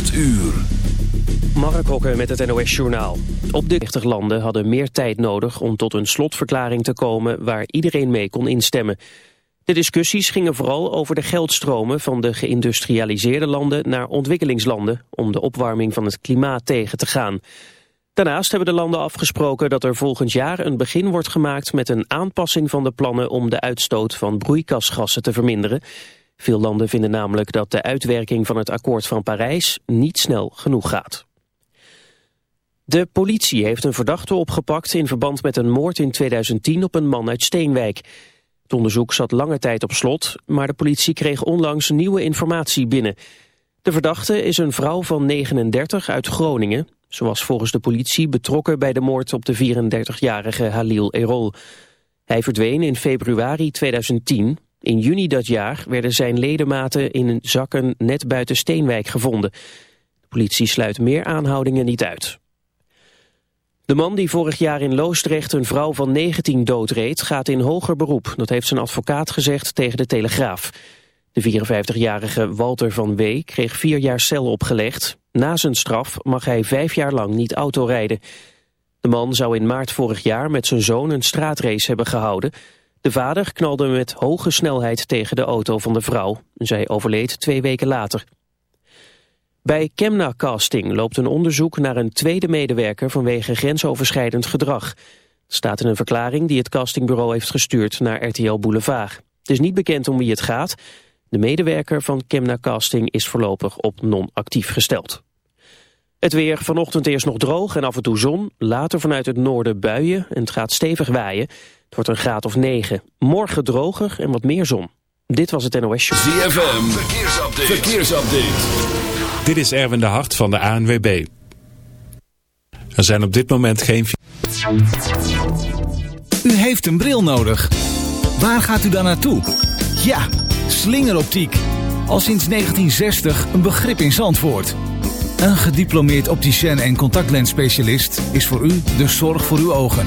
8 uur. Mark met het NOS Journaal. Op de 90 landen hadden meer tijd nodig om tot een slotverklaring te komen waar iedereen mee kon instemmen. De discussies gingen vooral over de geldstromen van de geïndustrialiseerde landen naar ontwikkelingslanden om de opwarming van het klimaat tegen te gaan. Daarnaast hebben de landen afgesproken dat er volgend jaar een begin wordt gemaakt met een aanpassing van de plannen om de uitstoot van broeikasgassen te verminderen. Veel landen vinden namelijk dat de uitwerking van het akkoord van Parijs niet snel genoeg gaat. De politie heeft een verdachte opgepakt in verband met een moord in 2010 op een man uit Steenwijk. Het onderzoek zat lange tijd op slot, maar de politie kreeg onlangs nieuwe informatie binnen. De verdachte is een vrouw van 39 uit Groningen. Ze was volgens de politie betrokken bij de moord op de 34-jarige Halil Erol. Hij verdween in februari 2010. In juni dat jaar werden zijn ledematen in zakken net buiten Steenwijk gevonden. De politie sluit meer aanhoudingen niet uit. De man die vorig jaar in Loosdrecht een vrouw van 19 doodreed... gaat in hoger beroep. Dat heeft zijn advocaat gezegd tegen de Telegraaf. De 54-jarige Walter van W. kreeg vier jaar cel opgelegd. Na zijn straf mag hij vijf jaar lang niet autorijden. De man zou in maart vorig jaar met zijn zoon een straatrace hebben gehouden. De vader knalde met hoge snelheid tegen de auto van de vrouw. Zij overleed twee weken later. Bij Kemna Casting loopt een onderzoek naar een tweede medewerker vanwege grensoverschrijdend gedrag. Het staat in een verklaring die het castingbureau heeft gestuurd naar RTL Boulevard. Het is niet bekend om wie het gaat. De medewerker van Kemna Casting is voorlopig op non-actief gesteld. Het weer vanochtend eerst nog droog en af en toe zon. Later vanuit het noorden buien en het gaat stevig waaien. Het wordt een graad of 9. Morgen droger en wat meer zon. Dit was het NOS Show. ZFM, verkeersupdate. verkeersupdate. Dit is Erwin de Hart van de ANWB. Er zijn op dit moment geen... U heeft een bril nodig. Waar gaat u dan naartoe? Ja, slingeroptiek. Al sinds 1960 een begrip in Zandvoort. Een gediplomeerd opticien en contactlensspecialist is voor u de zorg voor uw ogen.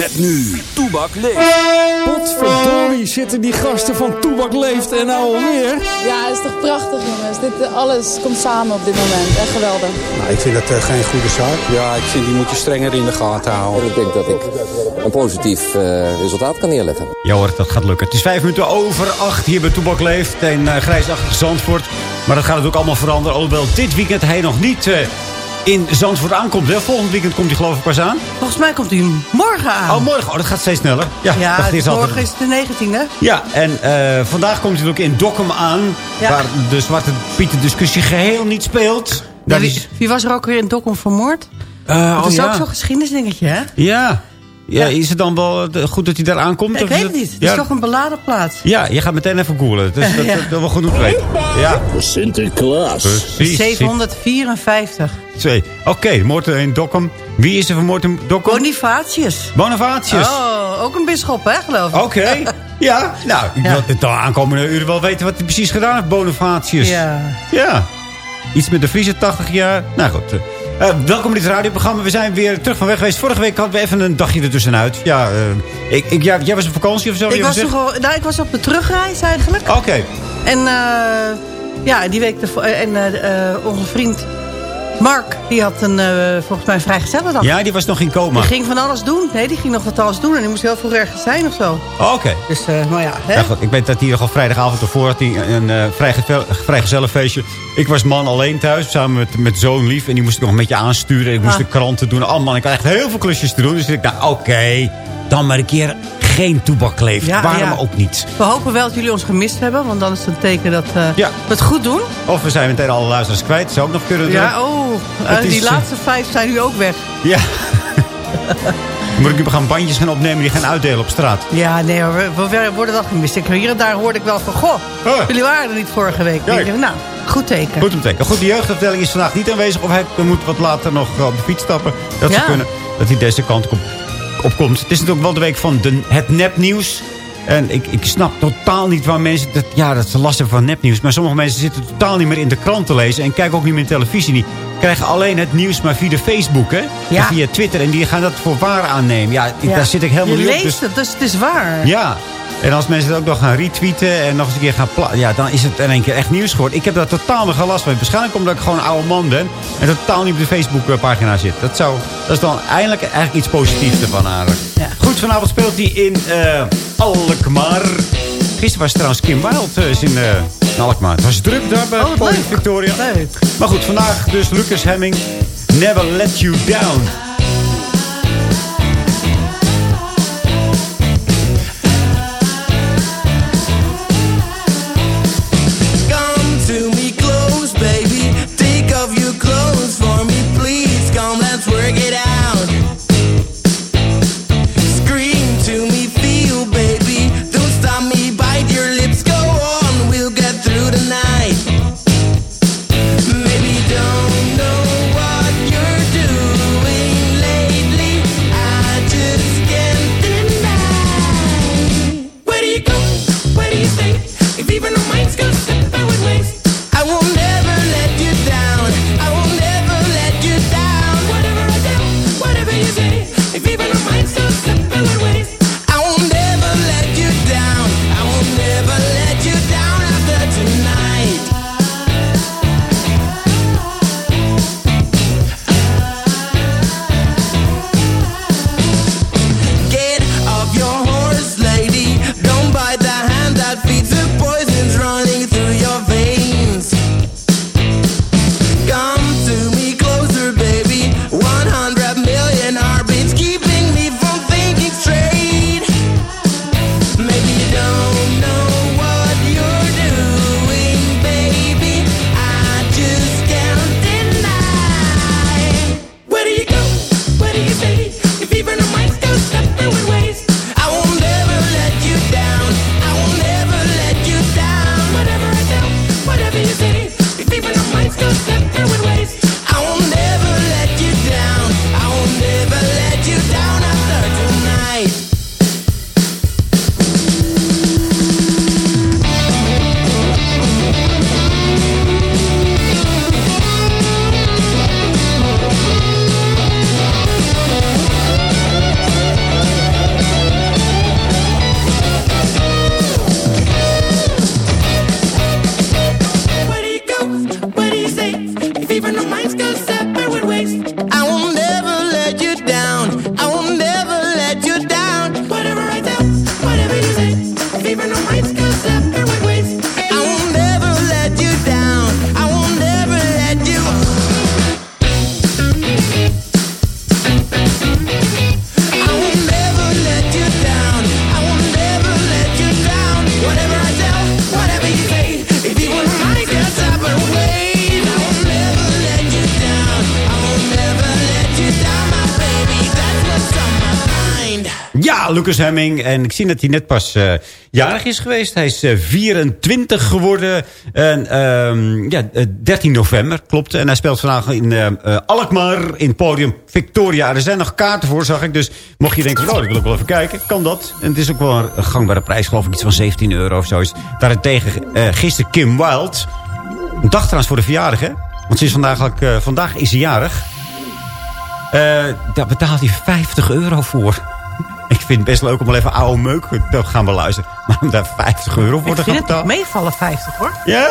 Met nu, Toebak leeft. Potverdorie zitten die gasten van Toebak Leeft en nou alweer. Ja, het is toch prachtig jongens. Dit, eh, alles komt samen op dit moment. Echt geweldig. Nou, ik vind dat uh, geen goede zaak. Ja, ik vind die moet je strenger in de gaten houden. En ik denk dat ik een positief uh, resultaat kan neerleggen. Ja hoor, dat gaat lukken. Het is vijf minuten over acht hier bij Toebak Leeft in uh, grijsachtig Zandvoort. Maar dat gaat het ook allemaal veranderen. Alhoewel dit weekend hij nog niet... In Zandvoort aankomt. Hè? Volgend weekend komt hij geloof ik pas aan. Volgens mij komt hij morgen aan. Oh, morgen. Oh, dat gaat steeds sneller. Ja, ja morgen altijd... is het de 19e. Ja, en uh, vandaag komt hij ook in Dokkum aan. Ja. Waar de Zwarte Pieten discussie geheel niet speelt. Ja, wie, is... wie, was er ook weer in Dokkum vermoord? Uh, dat oh, is ook zo'n geschiedenisdingetje, hè? Ja. Ja, is het dan wel goed dat hij daar aankomt? Ik weet het niet. Het is toch een beladen plaats. Ja, je gaat meteen even googlen. Dus dat, ja. dat, dat wel goed weten. Ja. Sinterklaas. Precies. 754. Twee. Oké, okay, moord in Dokkum. Wie is er vermoord in Dokkum? Bonifatius. Bonifatius. Oh, ook een bisschop, hè, geloof ik. Oké. Okay. Ja, nou, ik wil de aankomende uren wel weten wat hij precies gedaan heeft, Bonifatius. Ja. Ja. Iets met de Friese 80 jaar. Nou goed. Eh, welkom in dit radioprogramma. We zijn weer terug van weg geweest. Vorige week hadden we even een dagje ertussenuit. Ja, eh, ik, ik, jij was op vakantie of zo? Ik was, toch al, nou, ik was op de terugreis eigenlijk. Oké. En uh, ja, die week en onze vriend Mark, die had een, uh, volgens mij een vrijgezellendag. Ja, die was nog in coma. Die ging van alles doen. Nee, die ging nog wat alles doen. En die moest heel veel ergens zijn of zo. Oh, Oké. Dus, uh, maar ja. Hè? ja goed, ik weet dat hij nog al vrijdagavond ervoor had hij een uh, vrijgezellenfeestje. Ik was man alleen thuis, samen met, met zo'n lief. En die moest ik nog een beetje aansturen. Ik moest ah. de kranten doen. Oh man, ik had echt heel veel klusjes te doen. Dus ik dacht, oké, okay, dan maar een keer geen toebak leeft. Ja, Waarom ja. ook niet? We hopen wel dat jullie ons gemist hebben. Want dan is het een teken dat uh, ja. we het goed doen. Of we zijn meteen alle luisteraars kwijt. Zou ook nog kunnen doen. Ja, oh. Uh, die is, laatste vijf zijn nu ook weg. Ja. Moet ik nu gaan bandjes gaan opnemen die gaan uitdelen op straat? Ja, nee, we, we worden wel gemist. Ik, hier en daar hoorde ik wel van... Goh, oh. jullie waren er niet vorige week. Denk ik, nou, goed teken. Goed teken. Goed, de jeugdafdeling is vandaag niet aanwezig. Of hij moet wat later nog op de fiets stappen. Dat ze kunnen. Dat hij deze kant komt opkomt. Het is natuurlijk wel de week van de, het nepnieuws. En ik, ik snap totaal niet waar mensen... Dat, ja, dat ze last hebben van nepnieuws. Maar sommige mensen zitten totaal niet meer in de krant te lezen. En kijken ook niet meer in televisie. Die krijgen alleen het nieuws maar via Facebook. Hè? Ja. via Twitter. En die gaan dat voor waar aannemen. Ja, ja. daar zit ik helemaal Je niet op. Je leest het, dus het is waar. Ja. En als mensen het ook nog gaan retweeten en nog eens een keer gaan plaatsen... ja, dan is het in één keer echt nieuws geworden. Ik heb daar totaal geen last van. Waarschijnlijk omdat ik gewoon een oude man ben... en totaal niet op de Facebookpagina zit. Dat, zou, dat is dan eindelijk eigenlijk iets positiefs ervan eigenlijk. Ja. Goed, vanavond speelt hij in uh, Alkmaar. Gisteren was trouwens Kim Wild uh, in, uh, in Alkmaar. Het was druk daar bij oh, Victoria. Leuk. Maar goed, vandaag dus Lucas Hemming. Never Let You Down. Lucas Hemming. En ik zie dat hij net pas uh, jarig is geweest. Hij is uh, 24 geworden. En, um, ja, 13 november, klopt. En hij speelt vandaag in uh, Alkmaar in podium Victoria. Er zijn nog kaarten voor, zag ik. Dus mocht je denken, oh, ik wil ook wel even kijken, kan dat. En het is ook wel een gangbare prijs, geloof ik. Iets van 17 euro of zo. Daarentegen gisteren Kim Wilde. Een dag trouwens voor de verjaardag, hè? Want ze is vandaag, vandaag is ze jarig. Eh, daar betaalt hij 50 euro voor. Ik vind het best leuk om wel even oude meuk te gaan beluisteren. Maar om daar 50 euro voor Ik te gaan vind het toch betalen... meevallen 50 hoor. Ja?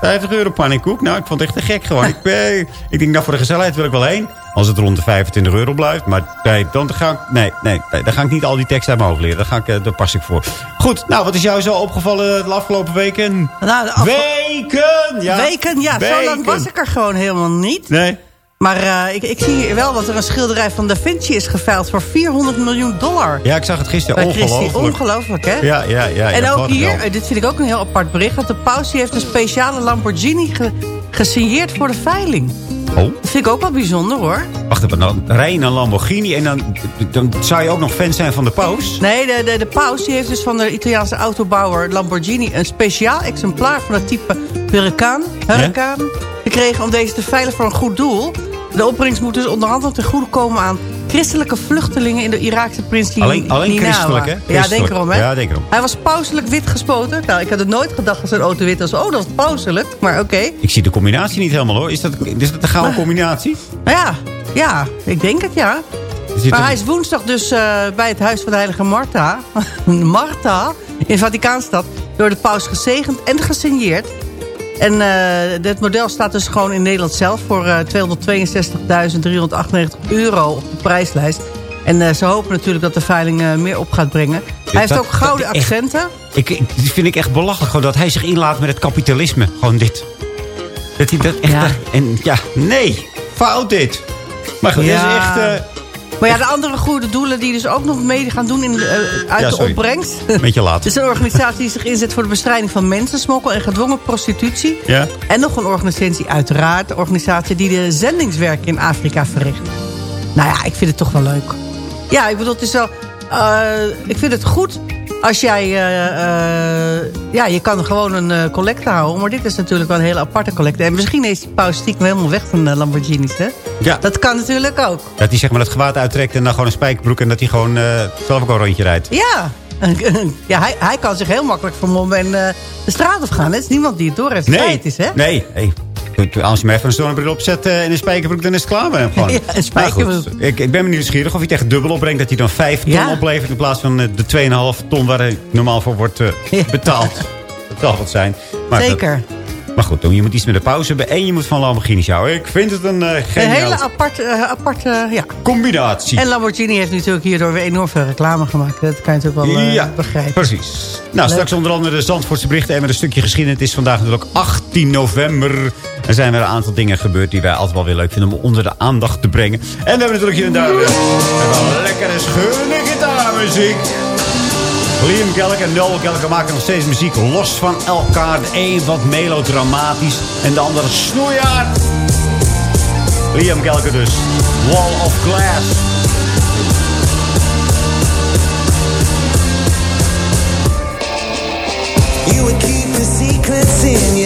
50 euro pannenkoek? Nou, ik vond het echt te gek gewoon. ik, eh, ik denk, nou, voor de gezelligheid wil ik wel heen. Als het rond de 25 euro blijft. Maar nee, dan ga ik, nee, nee, nee, dan ga ik niet al die tekst uit mijn hoofd leren. Daar, ga ik, eh, daar pas ik voor. Goed, nou, wat is jou zo opgevallen de afgelopen weken? Nou, de Weken! Ja. Weken, ja. Zo lang was ik er gewoon helemaal niet. Nee. Maar eh, ik, ik zie hier wel dat er een schilderij van Da Vinci is geveild voor 400 miljoen dollar. Ja, ik zag het gisteren. Ongelooflijk. Ongelooflijk, hè? Ja, ja, ja. en ja, ook hier, wel. eh, dit vind ik ook een heel apart bericht... want de paus die heeft een speciale Lamborghini ge- gesigneerd voor de veiling. Oh, Dat vind ik ook wel bijzonder, hoor. wacht even. Dan rij je een Lamborghini en dan, dan zou je ook nog fan zijn van de paus? Nee, de, de, de paus die heeft dus van de Italiaanse autobouwer Lamborghini... een speciaal exemplaar van het type Hurricane, Hurricane gekregen... om deze te veilen voor een goed doel. De opbrengst moet dus onder andere ten goede komen aan... christelijke vluchtelingen in de Iraakse prins Alleen- alleen Ninawa. christelijk, hè? Ja, denk erom, hè? Ja, denk erom. Hij was pauselijk wit gespoten. Nou, ik had het nooit gedacht dat zijn auto wit was. Oh, dat is pauselijk, maar oké. Ik zie de combinatie niet helemaal hoor. Is dat, is dat een gouden combinatie? Ja, ja, ik denk het, ja. Zit Maar een- hij is woensdag dus eh, bij het huis van de heilige Martha... Martha, in Vaticaanstad... door de paus gezegend en gesigneerd. En eh dit model staat dus gewoon in Nederland zelf... voor eh 262.398 euro op de prijslijst. En eh, ze hopen natuurlijk dat de veiling eh, meer op gaat brengen. Hij heeft ook gouden dat echt- accenten. Ik, ik, dit vind ik echt belachelijk gewoon dat hij zich inlaat met het kapitalisme. Gewoon dit. Dat hij dat echt... Ja. En ja, nee. Fout dit. Maar goed, Ja. is echt... Maar ja, de andere goede doelen die dus ook nog mee gaan doen in eh, uit Ja, de opbrengst. Een beetje laat. Het is een organisatie die zich inzet voor de bestrijding van mensensmokkel en gedwongen prostitutie. Ja. En nog een organisatie, uiteraard, de organisatie die de zendingswerk in Afrika verricht. Nou ja, ik vind het toch wel leuk. Ja, ik bedoel, het is wel... eh, ik vind het goed als jij... eh, eh, ja, je kan gewoon een eh, collecte houden. Maar dit is natuurlijk wel een hele aparte collecte. En misschien is die pauze stiekem helemaal weg van de Lamborghinis, hè? Ja. Dat kan natuurlijk ook. Dat hij zeg maar het gewaad uittrekt en dan gewoon een spijkerbroek... en dat hij gewoon zelf ook een rondje rijdt. Ja, ja hij, hij kan zich heel makkelijk vermommen en de straat op gaan. Er is niemand die het door heeft. Nee, Het is, hè? nee. hey. Als je me even een zonnebril opzet en een spijkerbroek... dan is het klaar met hem gewoon. Ja, een spijkerbroek. Nou goed, ik, ik ben nieuwsgierig of hij het echt dubbel opbrengt... dat hij dan 5 ton Ja. oplevert... in plaats van eh, de 2,5 ton waar hij normaal voor wordt eh, betaald. Dat zal wat zijn. Maar dat- Zeker. Maar goed, je moet iets met de pauze hebben... en je moet van Lamborghinis houden. Ik vind het een eh Een hele aparte, eh, aparte ja. combinatie. En Lamborghini heeft natuurlijk hierdoor weer enorm veel reclame gemaakt. Dat kan je natuurlijk wel eh, ja, begrijpen. precies. Nou, straks onder andere de Zandvoortse berichten en met een stukje geschiedenis. Het is vandaag natuurlijk 18 november. Er zijn weer een aantal dingen gebeurd die wij altijd wel weer leuk vinden om onder de aandacht te brengen. En we hebben natuurlijk hier en daar weer lekkere schöne gitaarmuziek. Liam Gallagher en Noel Gallagher maken nog steeds muziek los van elkaar. De een wat melodramatisch en de andere snoeihard. Liam Gallagher dus. Wall of Glass. You would keep the secrets in.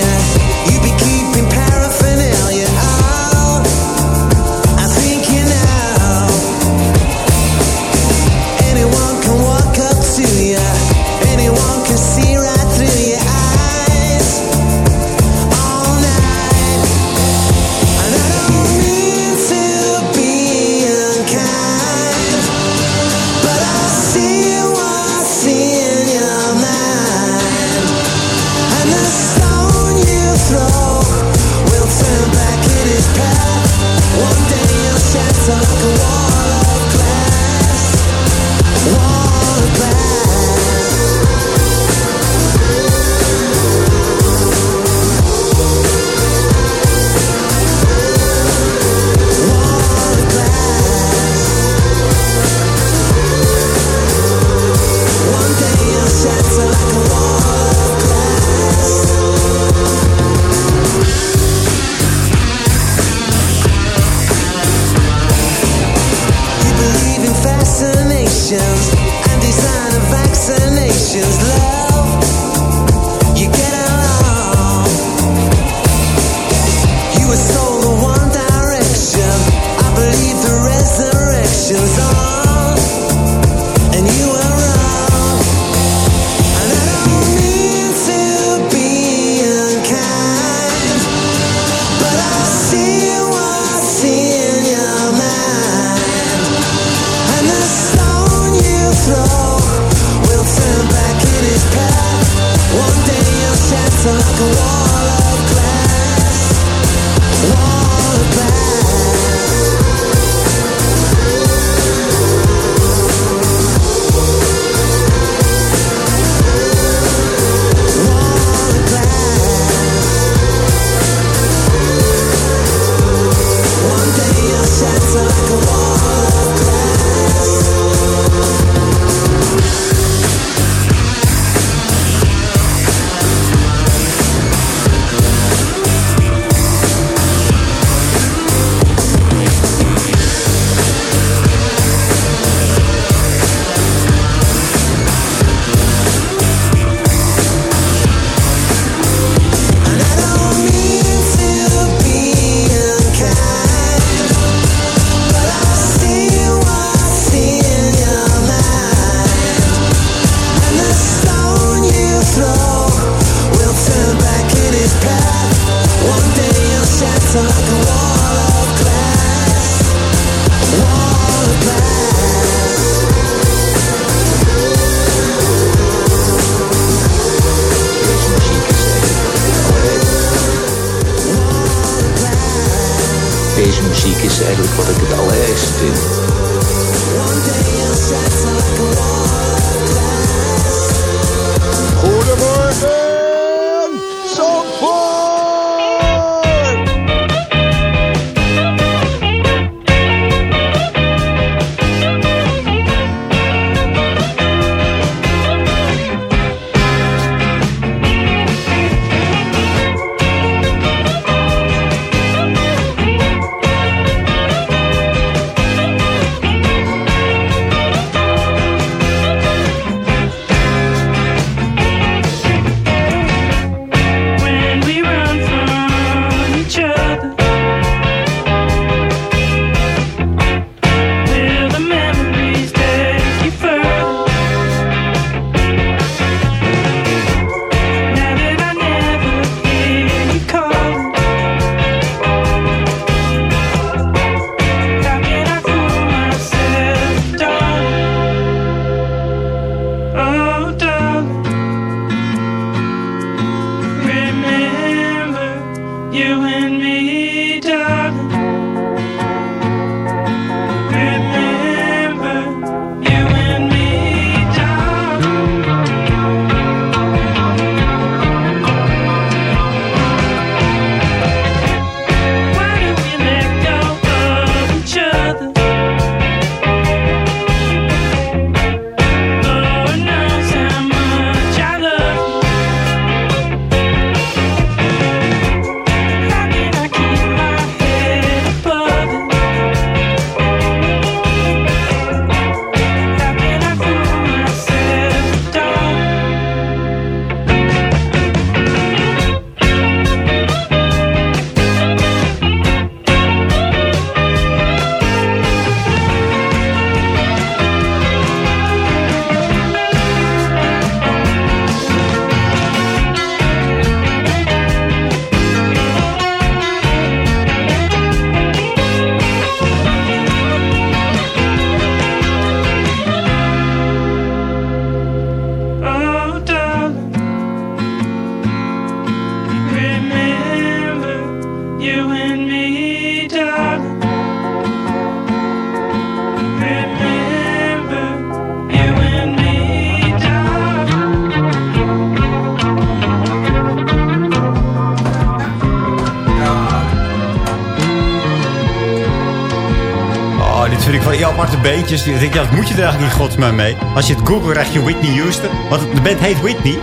Beentjes. Ik denk, ja, dat moet je er eigenlijk niet godsmaar mee. Als je het googelt, krijg je Whitney Houston. Want de band heet Whitney.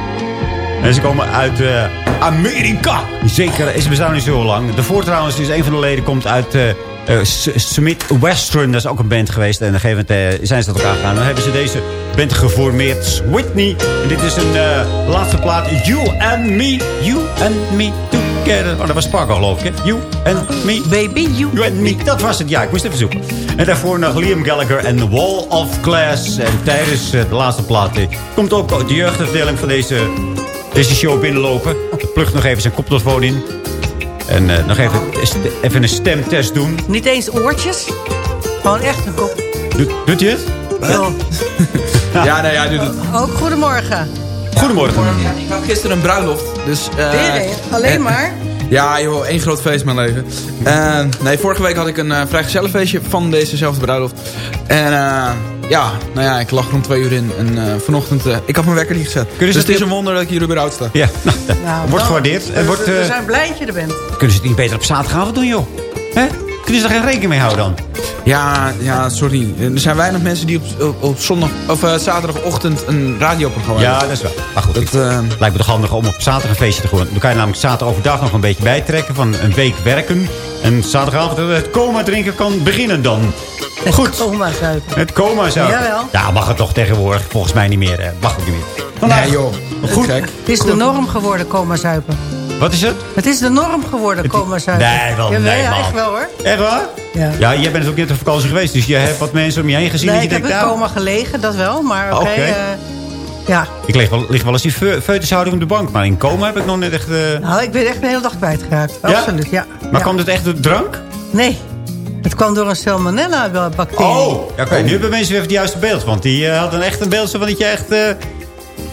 En ze komen uit eh, Amerika. Zeker, ze bestaan niet zo lang. De trouwens is een van de leden komt uit S- Smith Western. Dat is ook een band geweest. En op een gegeven moment zijn ze tot elkaar gegaan. Dan hebben ze deze band geformeerd. Whitney. En dit is een laatste plaat. You and me. You and me together. Oh, dat was Spargo geloof ik. Hè? You and me. Baby, you, and me. Dat was het. Ja, ik moest even zoeken. En daarvoor nog Liam Gallagher en The Wall of Glass. En tijdens eh, de laatste plaat eh, komt ook de jeugdafdeling van deze, deze show binnenlopen. Plugt nog even zijn koptelefoon in. En eh, nog even, even een stemtest doen. Niet eens oortjes. Gewoon echt een kop. Doet, doet hij het? Wel. Ja, nee, hij doet het. Ook goedemorgen. Goedemorgen. Ik had gisteren een bruiloft. Dus, eh, Weer, hè? Alleen en- maar? Ja, joh, één groot feest in mijn leven. Eh, nee, vorige week had ik een uh, vrijgezellenfeestje van dezezelfde bruiloft. En eh, ja, nou ja, ik lag rond twee uur in. En eh, vanochtend, eh, ik had mijn wekker niet gezet. Dus het is een wonder dat ik hier überhaupt sta. Ja, nou, Nou, wordt gewaardeerd. Wordt, we, we eh, zijn blij dat je er bent. kunnen ze het niet beter op zaterdagavond doen, joh? Hè? Kunnen ze er geen rekening mee houden dan? Ja, ja, sorry. Er zijn weinig mensen die op, op, op zondag, of, eh, zaterdagochtend een radioprogramma Ja, hebben. dat is wel. Maar goed, Dat, het eh, lijkt me toch handig om op zaterdag een feestje te gaan. Dan kan je namelijk zaterdag overdag nog een beetje bijtrekken van een week werken. En zaterdagavond het coma drinken kan beginnen dan. Goed. Coma zuipen. Het coma zou. Jawel. Ja, mag het toch tegenwoordig? Volgens mij niet meer. Hè. Mag ook niet meer. Vandaag. Nee joh, Goed. Het is de norm geworden, coma zuipen. Wat is het? Het is de norm geworden, coma zuipen. Nee, wel, Jawel, nee, ja, man. echt wel hoor. Echt waar? Ja. Ja, jij bent ook net op vakantie geweest. Dus je hebt wat mensen om je heen gezien. Nee, dat ik je heb in nou, coma gelegen, dat wel. Maar oké. Oké. eh, ja. ik lig wel, lig wel eens die fe- foetushouding op de bank. Maar in coma heb ik nog net echt... eh, Nou, ik ben echt een hele dag kwijtgeraakt. Ja? Absoluut, ja. Maar ja. kwam het echt door drank? Nee. Het kwam door een salmonella-bacterie. Oh, ja, oké. Nu hebben mensen weer het juiste beeld. Want die eh, hadden echt een beeld van dat je echt...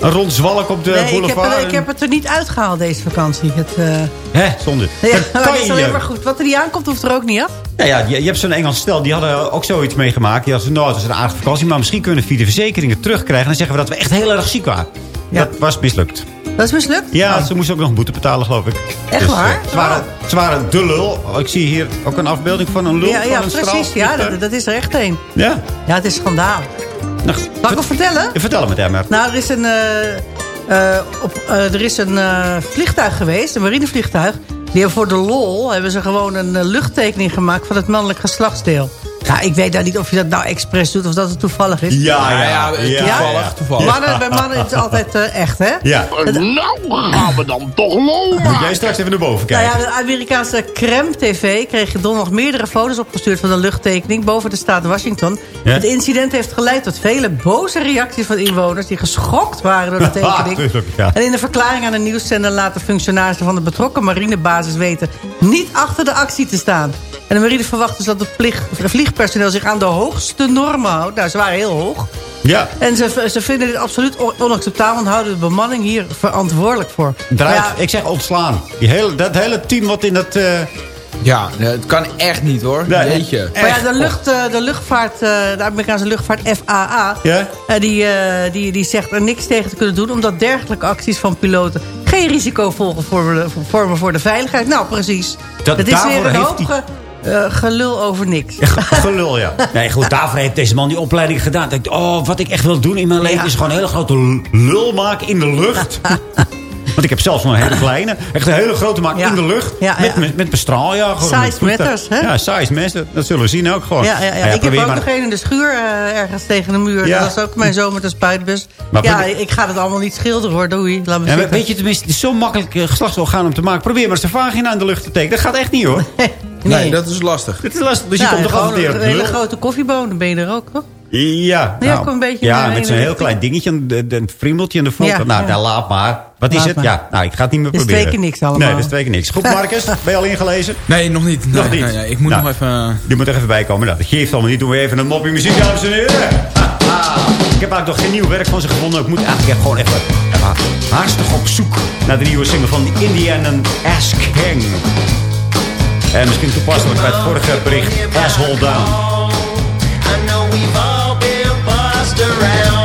Een rond zwalk op de nee, ik heb, boulevard. er- ik heb het er niet uitgehaald deze vakantie. Het, eh, Hè, zonde. ja, maar kan dat is je alleen maar goed. Wat er niet aankomt, hoeft er ook niet af. Ja, ja je, je hebt zo'n Engels stel, die hadden ook zoiets meegemaakt. Die hadden nou, het was een aardige vakantie, maar misschien kunnen we via de verzekeringen terugkrijgen. En dan zeggen we dat we echt heel erg ziek waren. Dat was mislukt. Dat is mislukt? Ja, ze moesten ook nog een boete betalen, geloof ik. Echt Dus, waar? eh, ze, waren, ze waren de lul. Ik zie hier ook een afbeelding van een lul. ja, van ja een precies. Ja, dat, dat is er echt een. Ja? Ja, het is schandaal. Nou, Zal ik het vertellen? vertel het met maar. Nou, er is een, eh, eh, op, eh, er is een vliegtuig geweest, een marinevliegtuig. Die hebben voor de lol hebben ze gewoon een luchttekening gemaakt van het mannelijk geslachtsdeel. Ja, ik weet nou niet of je dat nou expres doet of dat het toevallig is. Ja, ja, ja. toevallig, toevallig. Mannen, bij mannen is het altijd eh, echt, hè? Ja. Nou, gaan we dan toch lopen. Moet jij straks even naar boven Nou kijken. ja, de Amerikaanse Creme TV kreeg donderdag meerdere foto's opgestuurd van de luchttekening boven de staat Washington. Ja? Het incident heeft geleid tot vele boze reacties van inwoners die geschokt waren door de tekening. tuurlijk, ja. En in de verklaring aan de nieuwszender laten functionarissen van de betrokken marinebasis weten niet achter de actie te staan. En de marine verwacht dus dat het plicht- vliegpersoneel zich aan de hoogste normen houdt. Nou, ze waren heel hoog. Ja. En ze, ze vinden dit absoluut on- onacceptabel en houden de bemanning hier verantwoordelijk voor. Eruit, Ja, ik zeg ontslaan. Die hele, dat hele team wat in dat... eh, Ja, het kan echt niet hoor. Nee, Jeetje. Maar ja, de, lucht, eh, de luchtvaart, eh, de Amerikaanse luchtvaart FAA, Ja? die, eh, die, die zegt er niks tegen te kunnen doen... omdat dergelijke acties van piloten geen risico volgen vormen, vormen voor de veiligheid. Nou, precies. Dat- het is weer een heeft hoop die- eh, gelul over niks. Gelul, ja. Nee, goed, daarvoor heeft deze man die opleiding gedaan. Dacht, oh, wat ik echt wil doen in mijn leven... Ja. is gewoon een hele grote lul maken in de lucht. Want ik heb zelfs nog een hele kleine. Echt een hele grote Ja. in de lucht. Ja, met, ja. met, met mijn straaljager. Size matters, hè? Ja, size matters. Dat zullen we zien ook gewoon. Ja, ja, ja. Nou ik heb ook maar- nog een in de schuur eh, ergens tegen de muur. Ja. Dat was ook mijn zoon met een spuitbus. Maar ja, ik ga het allemaal niet schilderen hoor. Doei. Laat me Ja, weet je, tenminste, het is zo makkelijk uh, geslachtsorgaan om te maken. Probeer maar eens de vagina in de lucht te tekenen. Dat gaat echt niet, hoor. Nee, dat is lastig. Dit is lastig, dus je Ja, komt toch gewoon altijd een weer... hele grote koffieboon, dan ben je er ook, toch? Ja, Ja, ook een beetje ja in de met zo'n heel klein dingetje, een, een friemeltje in de voet. Ja, nou, ja. nou, laat maar. Wat is het? maar. Ja, nou, ik ga het niet meer is proberen. twee keer niks allemaal. Nee, dat is twee keer niks. Goed, Marcus, ben je al ingelezen? Nee, nog niet. Nee, nog niet. nee, nee, ik moet Nou, nog even... Die moet er even bij komen. Nou, dat geeft allemaal niet. Doen we even een moppie muziek, dames en heren. Ik heb eigenlijk nog geen nieuw werk van ze gevonden. Ik moet eigenlijk gewoon even, even haastig op zoek naar de nieuwe single van Indian and Ask King. En misschien toepasselijk bij het vorige bericht. Asshole Down. Around,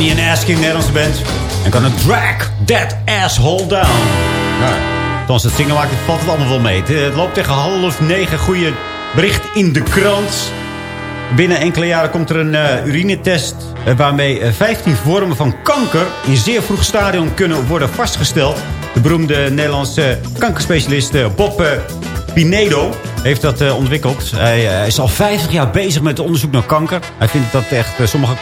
Indian Asking Nederlandse band. En kan een drag that asshole down. Nou, het zingen maakt, valt het allemaal wel mee. Het, eh, loopt tegen half negen. Goede bericht in de krant. Binnen enkele jaren komt er een eh, urinetest... eh, waarmee eh, 15 vormen van kanker in zeer vroeg stadium kunnen worden vastgesteld. De beroemde Nederlandse kankerspecialist eh, Bob eh, Pinedo heeft dat eh, ontwikkeld. Hij, eh, is al 50 jaar bezig met onderzoek naar kanker. Hij vindt dat echt eh, sommige eh,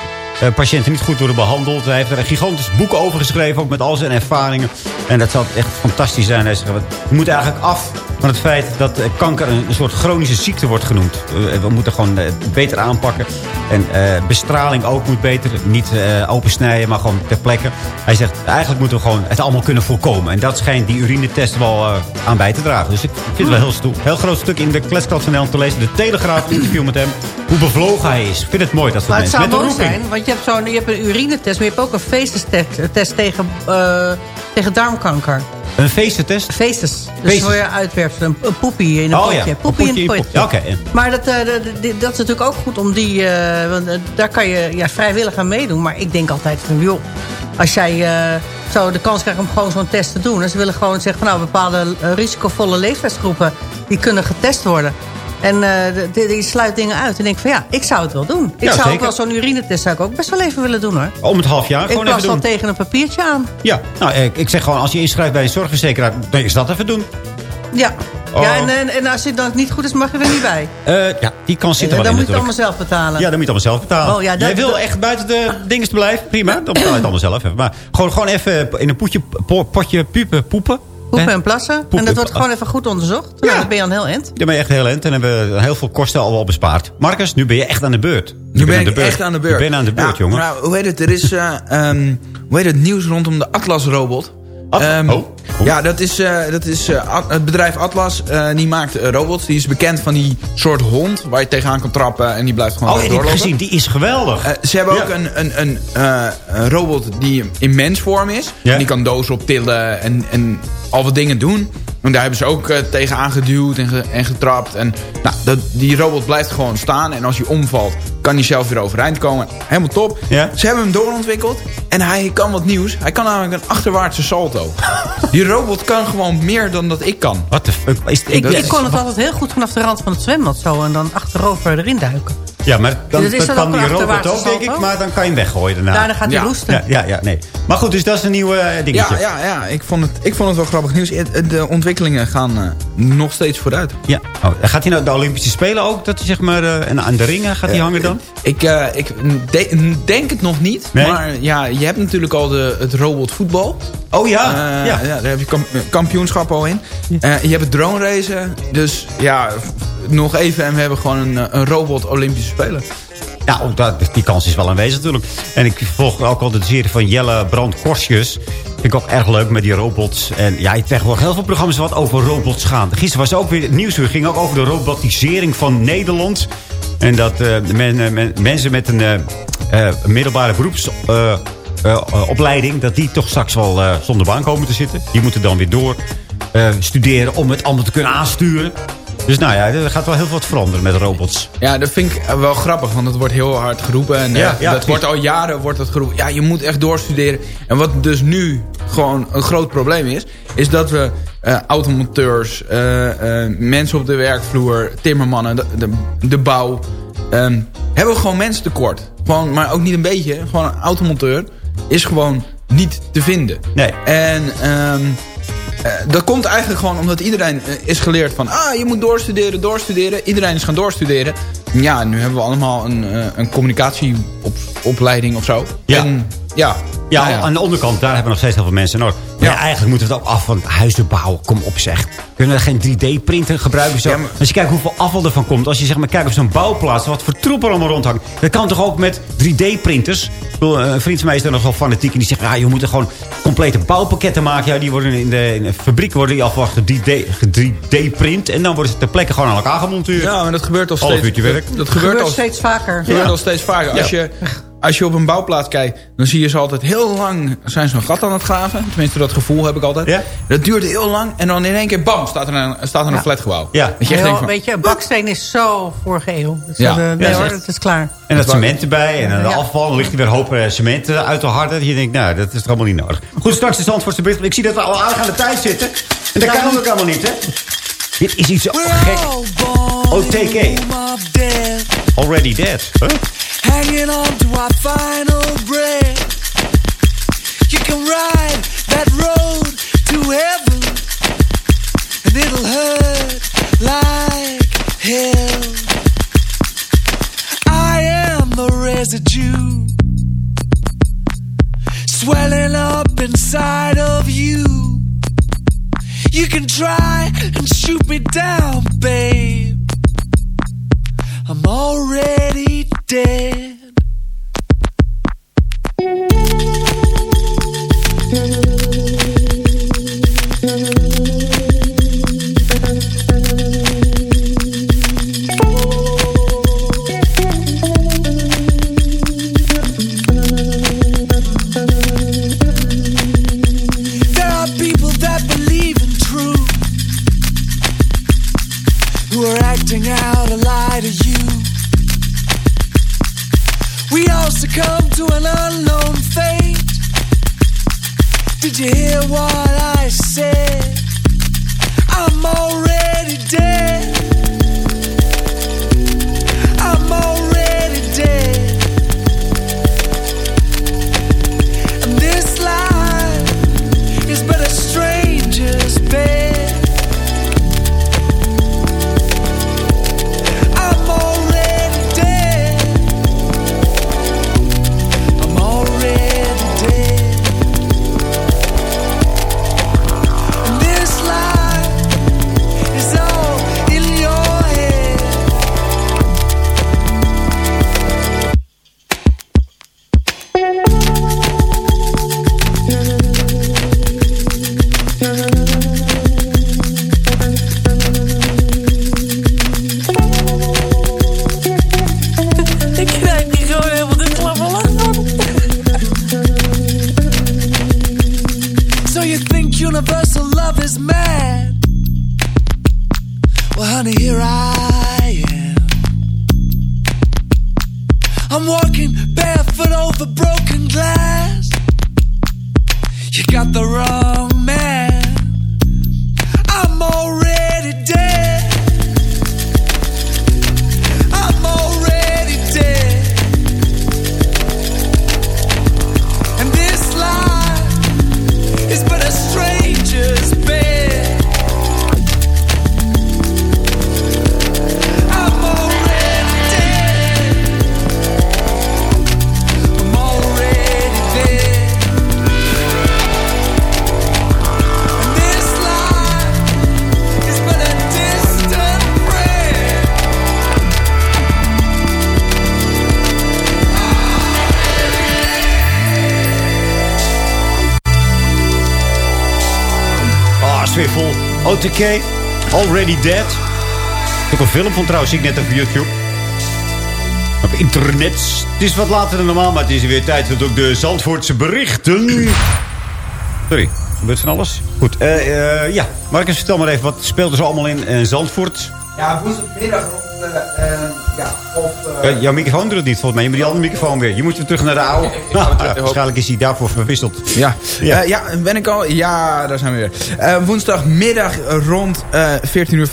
patiënten niet goed worden behandeld. Hij heeft er een gigantisch boek over geschreven, ook met al zijn ervaringen. En dat zal echt fantastisch zijn. Hij zegt, we moeten eigenlijk af van het feit dat eh, kanker een, een soort chronische ziekte wordt genoemd. Eh, we moeten gewoon eh, beter aanpakken. En bestraling ook moet beter. Niet opensnijden, maar gewoon ter plekke. Hij zegt, eigenlijk moeten we gewoon het allemaal kunnen voorkomen. En dat schijnt die urinetest wel aan bij te dragen. Dus ik vind het wel heel, stoel, heel groot stuk in de Kletskrant van Nederland te lezen. De Telegraaf, interview met hem. Hoe bevlogen hij is. Ik vind het mooi dat soort Maar het mensen. zou mooi zijn, want je hebt, zo'n, je hebt een urinetest... maar je hebt ook een feestestest test tegen, tegen darmkanker. Een feestentest? Feestes. Dus voor je uitwerpselen. Een, een poepie in een Oh potje. ja, Poepie in een potje. Oké. Maar dat, eh, dat, dat- is natuurlijk ook goed om die... eh, want eh, daar kan je ja, vrijwillig aan meedoen. Maar ik denk altijd van, joh... Als jij zo de kans krijgt om gewoon zo'n test te doen... en ze willen gewoon zeggen van, nou, bepaalde risicovolle leeftijdsgroepen... die kunnen getest worden. En eh, de- die sluit dingen uit. En denk van, ja, ik zou het wel doen. Ik Ja, zou ook wel zo'n urinetest zou ik ook best wel even willen doen, hoor. Om het half jaar Ik gewoon pas even dan doen. tegen een papiertje aan. Ja, nou, ik, ik zeg gewoon, als je inschrijft bij een zorgverzekeraar... dan is dat even doen. Ja. Oh. ja en, en, en als het dan niet goed is, mag je er niet bij. Eh, ja, die kans zit er dan wel in moet je het allemaal zelf betalen. Ja, dan moet je het allemaal zelf betalen. Oh, ja, Jij wil echt buiten de dingen te blijven? Prima, dan betaal je het allemaal zelf even. Maar gewoon, gewoon even in een poetje, po- potje pupen, poepen. Poepen en plassen. Poepen en dat wordt gewoon even goed onderzocht. Ja. dan ben je aan heel eind. Dan ben je echt heel eind en hebben we heel veel kosten al wel bespaard. Marcus, nu ben je echt aan de beurt. Nu ben ik echt aan de beurt. Je bent aan de beurt, Ja, jongen. Nou, hoe heet het? Er is eh, ehm, hoe heet het nieuws rondom de Atlas-robot. Ehm, oh. Ja, dat is, eh, dat is eh, het bedrijf Atlas. eh, die maakt robots. Die is bekend van die soort hond waar je tegenaan kan trappen en die blijft gewoon Oh, die heb ik doorlopen. gezien. Die is geweldig. Ze hebben ook een, een, een, een robot die in mensvorm is. Ja. En die kan dozen optillen en, en al wat dingen doen. En daar hebben ze ook eh, tegen aangeduwd en, ge- en getrapt. En nou, dat, die robot blijft gewoon staan. En als hij omvalt, kan hij zelf weer overeind komen. Helemaal top. Ja. Ze hebben hem doorontwikkeld. En hij kan wat nieuws. Hij kan namelijk een achterwaartse salto. die robot kan gewoon meer dan dat ik kan. Wat de fuck? Is, Ik, ik kon het altijd heel goed vanaf de rand van het zwembad zo. En dan achterover erin duiken. Ja, maar dan, Dus is dat dat kan die robot ook, denk ik. Maar dan kan je hem weggooien daarna. Daarna gaat hij Ja. roesten. Ja, ja, ja, nee. Maar goed, dus dat is een nieuw eh, dingetje. Ja, ja, ja ik, vond het, ik vond het wel grappig nieuws. Het- De ontwikkelingen gaan eh, nog steeds vooruit. Ja. Oh, gaat hij nou de Olympische Spelen ook? Dat hij zeg maar eh, en aan de ringen gaat hij hangen dan? Ik, eh, ik de- denk het nog niet. Nee? Maar ja, je hebt natuurlijk al de, het robotvoetbal. Oh ja, Eh, ja. ja. Daar heb je kam- kampioenschap al in. Eh, je hebt het drone racen. Dus ja, nog even en we hebben gewoon een, eh, een robot Olympische Spelen. Ja, die kans is wel aanwezig natuurlijk. En ik volg ook al de serie van Jelle Brand Korsjes. Vind ik ook erg leuk met die robots. En ja, tegenwoordig heel veel programma's wat over robots gaan. Gisteren was ook weer het nieuwsuur. ging ook over de robotisering van Nederland. En dat eh, eh, men- mensen met een eh, middelbare beroepsopleiding... dat die toch straks wel zonder baan komen te zitten. Die moeten dan weer door studeren om het allemaal te kunnen aansturen. Dus nou ja, er gaat wel heel wat veranderen met robots. Ja, dat vind ik eh, wel grappig, want het wordt heel hard geroepen. En, Ja, eh, ja, dat wordt al jaren wordt dat geroepen. Ja, je moet echt doorstuderen. En wat dus nu gewoon een groot probleem is... is dat we eh, automonteurs, mensen op de werkvloer... timmermannen, de, de, de bouw... ehm, hebben we gewoon mensen tekort. Gewoon, maar ook niet een beetje. Gewoon een automonteur is gewoon niet te vinden. Nee. En... ehm, eh, dat komt eigenlijk gewoon omdat iedereen eh, is geleerd van... ah, je moet doorstuderen, doorstuderen. Iedereen is gaan doorstuderen. Ja, nu hebben we allemaal een, eh, een communicatieopleiding of zo. Ja. En, ja, Ja, nou ja. aan de onderkant, daar hebben we nog steeds heel veel mensen nodig. Maar ja. eigenlijk moeten we het ook af van huizen bouwen. Kom op zeg. Kunnen we geen 3D-printer gebruiken? Zo? Als je kijkt hoeveel afval ervan komt. Als je zeg maar kijkt op zo'n bouwplaats. Wat voor troep er allemaal rondhangt. Dat kan toch ook met 3D-printers? Een vriend van mij is daar nog wel fanatiek. En die zegt, ja, je moet er gewoon complete bouwpakketten maken. Ja, die worden in de, in de fabriek worden die alvast 3D-print. En dan worden ze ter plekke gewoon aan elkaar gemonteerd. Ja, maar dat gebeurt al Half steeds. uurtje werk. Dat, gebeurt, gebeurt al steeds vaker. gebeurt al steeds vaker. Als je als je op een bouwplaats kijkt... dan zie je ze altijd heel lang... zijn ze een gat aan het graven. Tenminste, dat gevoel heb ik altijd. Ja? Dat duurt heel lang. En dan in één keer, bam, staat er een, staat er een Ja. flatgebouw. Ja. Dat je echt Heel- denkt van, weet je, baksteen is zo vorige eeuw. Dus Ja. ja. nee Ja, hoor, is klaar. En dat cement erbij. En dan de Ja. afval. Dan ligt er weer een hoop eh, cement eh, uit de harde. Dat je denkt, nou, dat is toch allemaal niet nodig. Goed, straks de Zandvoortse bericht. Ik zie dat we al aardig aan de tijd zitten. En dat kan ook allemaal niet, hè? Dit is iets zo gek. OTK. Oh, Already dead. Huh? Hanging on to our final breath. You can ride that road to heaven, and it'll hurt like hell. I am the residue, swelling up inside of you. You can try and shoot me down, babe. I'm already dead. Universal love is mad? Well, honey, here I am. I'm walking barefoot over broken glass. You got the wrong OTK. Already dead. Ook een film van trouwens, zie ik net op YouTube. Op internet. Het is wat later dan normaal, maar het is weer tijd voor de Zandvoortse berichten. Sorry, gebeurt van alles? Goed, eh, eh, ja. Marcus, vertel maar even, wat speelt er zo allemaal in eh, Zandvoort? Ja, woensdagmiddag rond... ja, of... Eh, jouw microfoon doet het niet, volgens mij. Je moet die andere microfoon weer. Je moet weer terug naar de oude. waarschijnlijk is hij daarvoor verwisseld. Ja, Ja. ja. ja, ben ik al? Ja, daar zijn we weer. Eh, woensdagmiddag rond eh 14.45 uur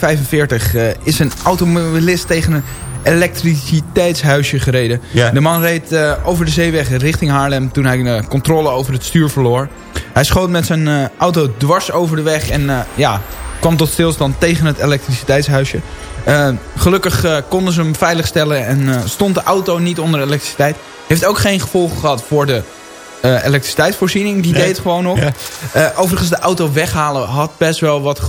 eh, is een automobilist tegen een elektriciteitshuisje gereden. Ja. De man reed eh, over de zeeweg richting Haarlem toen hij de controle over het stuur verloor. Hij schoot met zijn eh, auto dwars over de weg en eh, ja, kwam tot stilstand tegen het elektriciteitshuisje. Eh, gelukkig eh, konden ze hem veiligstellen en eh, stond de auto niet onder elektriciteit. Heeft ook geen gevolgen gehad voor de eh, elektriciteitsvoorziening. Die Nee. deed gewoon nog. Ja. Eh, overigens, de auto weghalen had best wel wat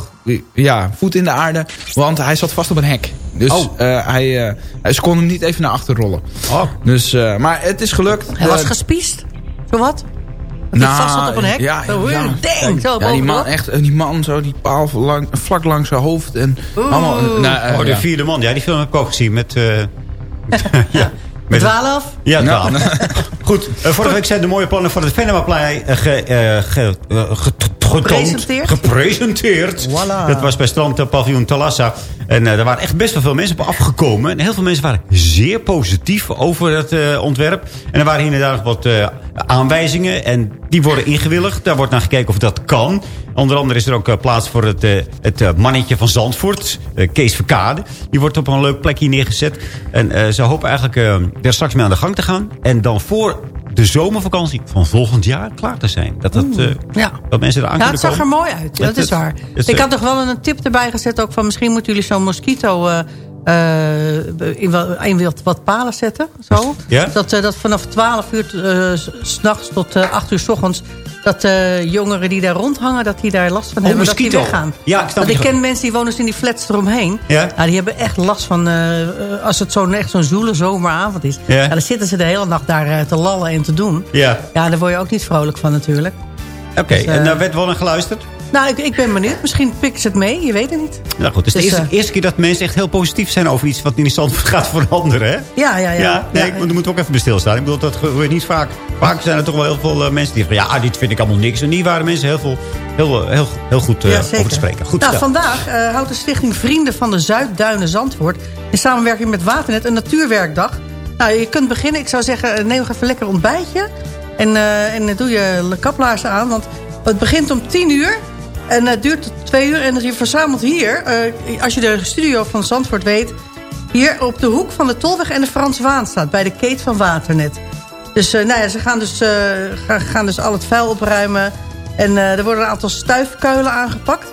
ja, voet in de aarde. Want hij zat vast op een hek. Dus Oh. eh, hij, eh, hij- ze konden hem niet even naar achter rollen. Oh. Dus, eh, maar het is gelukt. Hij was gespiest. Zo wat? Nou, die vast zat op een hek? Ja, Zo, ja, dang, ja, zo ja, die man echt, eh, die man zo, die paal lang, vlak langs zijn hoofd. En allemaal, nou, eh, Oh, de ja. vierde man. Ja, die film heb ik ook gezien met... eh, ja. Met- 12? Ja, 12. Goed, eh, vorige week zijn de mooie plannen voor het Venemaplein eh, ge, eh, ge, get- getoond. Gepresenteerd? Gepresenteerd. Voilà. Dat was bij strandpaviljoen Talassa. En er waren echt best wel veel mensen op afgekomen. En heel veel mensen waren zeer positief over het ontwerp. En er waren inderdaad wat aanwijzingen. En die worden ingewilligd. Daar wordt naar gekeken of dat kan. Onder andere is er ook plaats voor het, het mannetje van Zandvoort. Kees Verkade. Die wordt op een leuk plekje neergezet. En ze hopen eigenlijk er straks mee aan de gang te gaan. En dan voor de zomervakantie van volgend jaar klaar te zijn. Dat, dat, eh, Ja. dat mensen eraan Ja, kunnen het zag er mooi uit. Dat is waar. het- Ik had toch wel een tip erbij gezet ook van misschien moeten jullie zo'n mosquito eh, in, wat, in wat, wat palen zetten. Zo. Ja? Dat, eh, dat vanaf 12 uur eh, s- s'nachts tot eh 8 uur s ochtends dat eh, jongeren die daar rondhangen, dat die daar last van Oh, hebben. Dat mosquito. die weggaan. Ja, ik snap Want ik ken mensen die wonen dus in die flats eromheen. Ja? Nou, die hebben echt last van, eh, eh, als het zo'n echt zo'n zoele zomeravond is. Ja. dan zitten ze de hele nacht daar eh, te lallen en te doen. Ja, Ja, daar word je ook niet vrolijk van natuurlijk. oké. Dus, eh, en daar werd wel naar geluisterd? Nou, ik, ik ben benieuwd. Misschien pikken ze het mee. Je weet het niet. Nou goed, het is Dus, de eerste, eh, eerste keer dat mensen echt heel positief zijn over iets wat in stand gaat veranderen. Hè? Ja, ja, ja. nee, Ja, ik, daar moeten we ook even bij stilstaan. Ik bedoel, dat gebeurt niet vaak. Vaak zijn er toch wel heel veel eh, mensen die zeggen... ja, dit vind ik allemaal niks. En die waren mensen heel, veel, heel, heel, heel goed eh, Ja, zeker. over te spreken. Goed nou, vandaag eh, houdt de stichting Vrienden van de Zuidduinen Zandvoort... in samenwerking met Waternet een natuurwerkdag. Nou, je kunt beginnen. Ik zou zeggen, eh, neem even lekker ontbijtje. En, eh, en eh, doe je kaplaarzen aan. Want het begint om 10 uur. En het duurt tot 2 uur. En je verzamelt hier, eh, als je de studio van Zandvoort weet... hier op de hoek van de Tolweg en de Frans Waan staat... bij de keet van Waternet. Dus, eh, nou ja, ze gaan dus, eh, gaan, gaan dus al het vuil opruimen. En eh, er worden een aantal stuifkuilen aangepakt.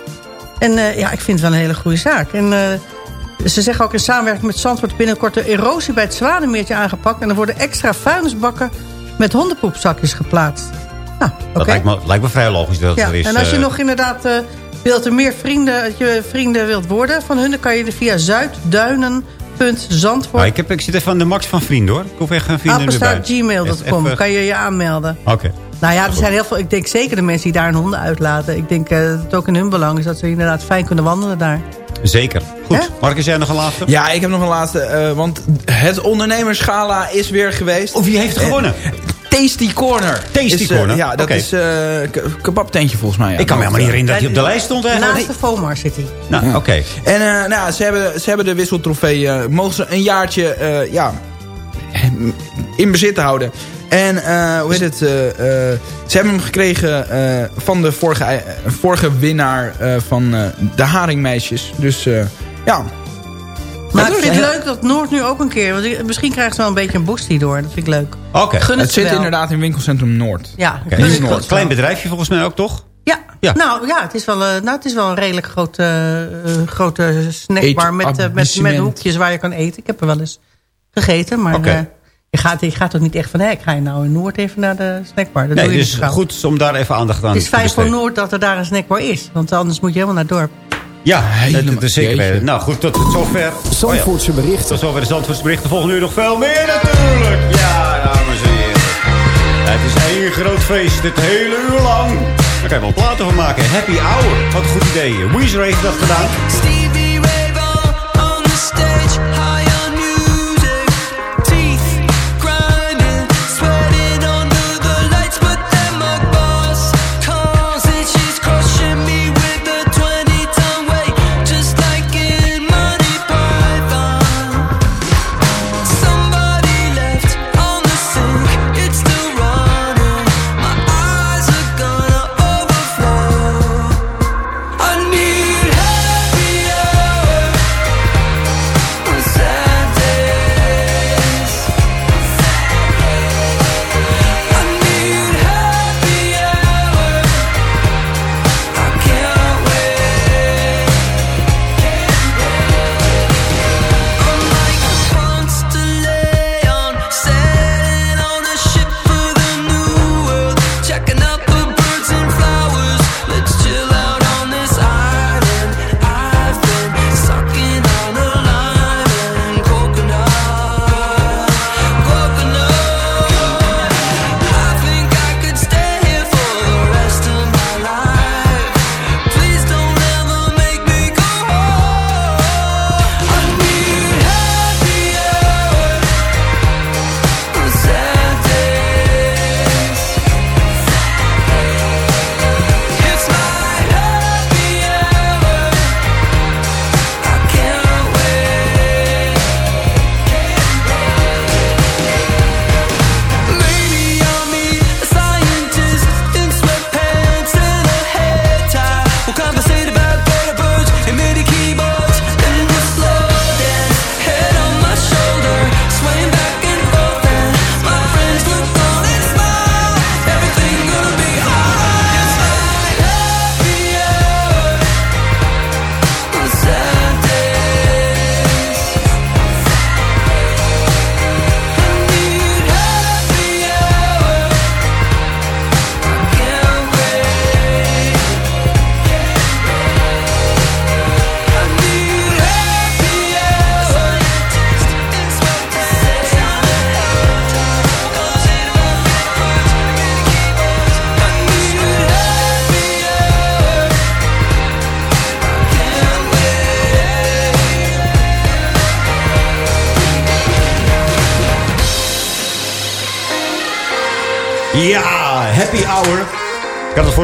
En eh, ja, ik vind het wel een hele goede zaak. En eh, ze zeggen ook in samenwerking met Zandvoort... binnenkort de erosie bij het Zwanenmeertje aangepakt. En er worden extra vuilnisbakken met hondenpoepzakjes geplaatst. Nou, oké. Dat lijkt me, lijkt me vrij logisch dat Ja, er is. en als je eh, nog inderdaad eh, wilt er meer vrienden, dat je vrienden wilt worden van hun... dan kan je er via zuidduinen.zandvoort... nou, ik, heb, ik zit even aan de max van vrienden hoor. Ik hoef echt geen vrienden erbij. Gmail.com. even- Kan je je aanmelden. Oké. Nou ja, er zijn heel veel. Ik denk zeker de mensen die daar hun honden uitlaten. Ik denk eh, dat het ook in hun belang is dat ze inderdaad fijn kunnen wandelen daar. Zeker. Goed. Hè? Marcus, jij nog een laatste? Ja, ik heb nog een laatste. eh, want het ondernemerschala is weer geweest. Of wie heeft gewonnen? Tasty Corner. Tasty Is, eh, Corner? ja, dat is eh k- kebabtentje volgens mij. Ja. Ik kan me helemaal niet herinneren dat hij op de lijst stond eigenlijk. Naast de Vomar zit hij. Nou, oké. En eh, nou, ze, hebben, ze hebben de wisseltrofee. eh, mogen ze een jaartje eh, ja, in bezit houden. En eh, hoe heet het? eh, eh, ze hebben hem gekregen eh, van de vorige, eh, vorige winnaar eh, van eh, de Haringmeisjes. Dus eh, ja. Maar ik is vind het heel- leuk dat Noord nu ook een keer... Want misschien krijgt ze wel een beetje een boost hierdoor. Dat vind ik leuk. Oké. Het, Het zit wel. inderdaad in winkelcentrum Noord. Ja, het een wel. klein bedrijfje volgens mij ook, toch? Ja. Ja. Nou ja, het is wel, eh, nou, het is wel een redelijk grote, eh, grote snackbar met, eh, met, met hoekjes waar je kan eten. Ik heb er wel eens gegeten, maar Oké. eh, je, gaat, je gaat ook niet echt van... Hé, ik ga je nou in Noord even naar de snackbar. Dat Nee, doe je dus goed om daar even aandacht aan Het is te fijn voor besteden. Noord dat er daar een snackbar is. Want anders moet je helemaal naar het dorp. Ja, Helemaal- dat is zeker weten. Nou goed, tot zover. Zandvoortse berichten. Tot zover de Zandvoortse berichten. Volgende uur nog veel meer natuurlijk. Ja, dames en heren. Het is één groot feest, dit hele uur lang. Daar kan je wel platen van maken. Happy Hour, wat een goed idee. Weezer heeft dat gedaan.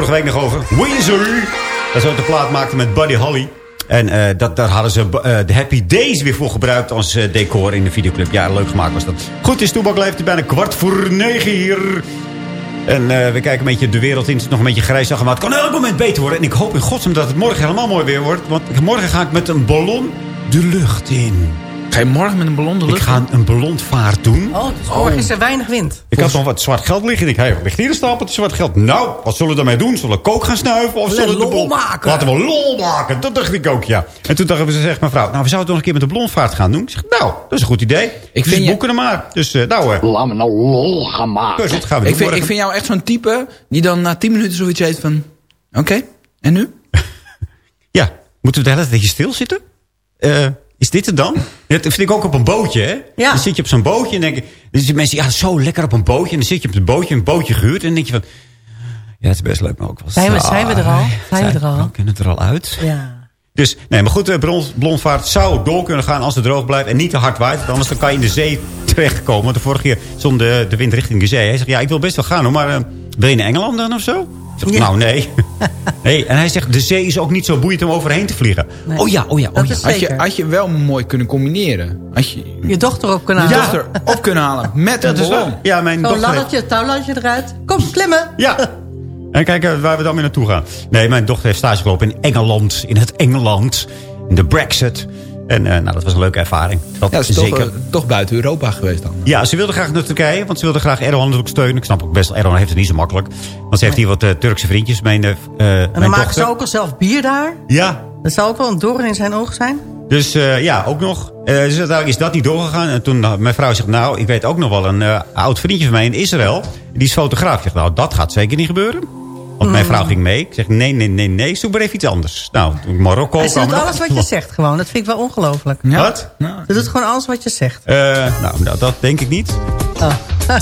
Vorige week nog over. Weezer. Dat ze ook de plaat maakte met Buddy Holly. En eh, dat, daar hadden ze eh, de Happy Days weer voor gebruikt als eh, decor in de videoclub. Ja, leuk gemaakt was dat. Goed, is Toebak leeft bijna kwart voor negen hier. En we kijken een beetje de wereld in. Het is nog een beetje grijs, maar het kan elk moment beter worden. En ik hoop in godsnaam dat het morgen helemaal mooi weer wordt. Want morgen ga ik met een ballon de lucht in. Ga je morgen met een ballon de lucht Ik ga een ballonvaart doen. Oh, dus morgen is er weinig wind. Ik had nog wat zwart geld liggen. Ik hey, ligt hier een stapeltje zwart geld. Nou, wat zullen we daarmee doen? Zullen we kook gaan snuiven? Of zullen we de lol maken. Laten we lol maken. Dat dacht ik ook, ja. En toen dachten we, zegt mevrouw, nou, we zouden toch nog een keer met de ballonvaart gaan doen? Ik zeg, nou, dat is een goed idee. Ik dus vind boeken je... er maar. Dus, uh, nou, uh, Laat me nou lol gaan maken. Dus dat gaan we ik, vind, ik vind jou echt zo'n type die dan na tien minuten zoiets heeft van... Oké, en nu? ja, moeten we de hele tijd stil zitten? Eh... Is dit het dan? Dat vind ik ook op een bootje, hè? Ja. Dan zit je op zo'n bootje en denk je... Zitten mensen, ja, zo lekker op een bootje. En dan zit je op het bootje, een bootje gehuurd. En dan denk je van... Ja, het is best leuk, maar ook wel Zijn we, zijn we er al? Zijn we er al? We kennen het er al uit. Ja. Dus, nee, maar goed, de blondvaart zou door kunnen gaan als het droog blijft. En niet te hard waait. Anders dan kan je in de zee terechtkomen. Want de vorige keer stond de, de wind richting de zee. Hij zegt, ja, ik wil best wel gaan hoor. Maar uh, wil je naar Engeland dan of zo? Zeg, ja. Nou, nee. nee. En hij zegt, de zee is ook niet zo boeiend om overheen te vliegen. Nee. Oh ja, oh ja, oh ja. Had je, had je wel mooi kunnen combineren. Had je je dochter op kunnen halen. Je dochter op kunnen halen. Met een ballon. Ja, mijn Zo'n laddertje, touwladje eruit. Kom, klimmen. Ja. En kijken waar we dan weer naartoe gaan. Nee, mijn dochter heeft stage gelopen in Engeland. In het Engeland. In de Brexit. En uh, nou, dat was een leuke ervaring. Dat ja, is zeker. Toch, uh, toch buiten Europa geweest dan? Ja, ze wilde graag naar Turkije. Want ze wilde graag Erdogan natuurlijk steunen. Ik snap ook best, Erdogan heeft het niet zo makkelijk. Want ze heeft hier wat uh, Turkse vriendjes. Mijn, uh, en dan maken ze ook al zelf bier daar? Ja. Dat zou ook wel een doorn in zijn oog zijn? Dus ja, ook nog. dus uiteindelijk is dat niet doorgegaan. En toen mijn vrouw zegt, nou, ik weet ook nog wel een oud vriendje van mij in Israël. Die is fotograaf. Ik zeg, nou, dat gaat zeker niet gebeuren. Want mijn vrouw ging mee. Ik zeg, nee, nee, nee, nee, zoek maar even iets anders. Nou, Marokko... Hij doet alles wat je zegt gewoon. Dat vind ik wel ongelooflijk. Ja. Wat? Ze doet gewoon alles wat je zegt. Uh, nou, nou, dat denk ik niet. Oh.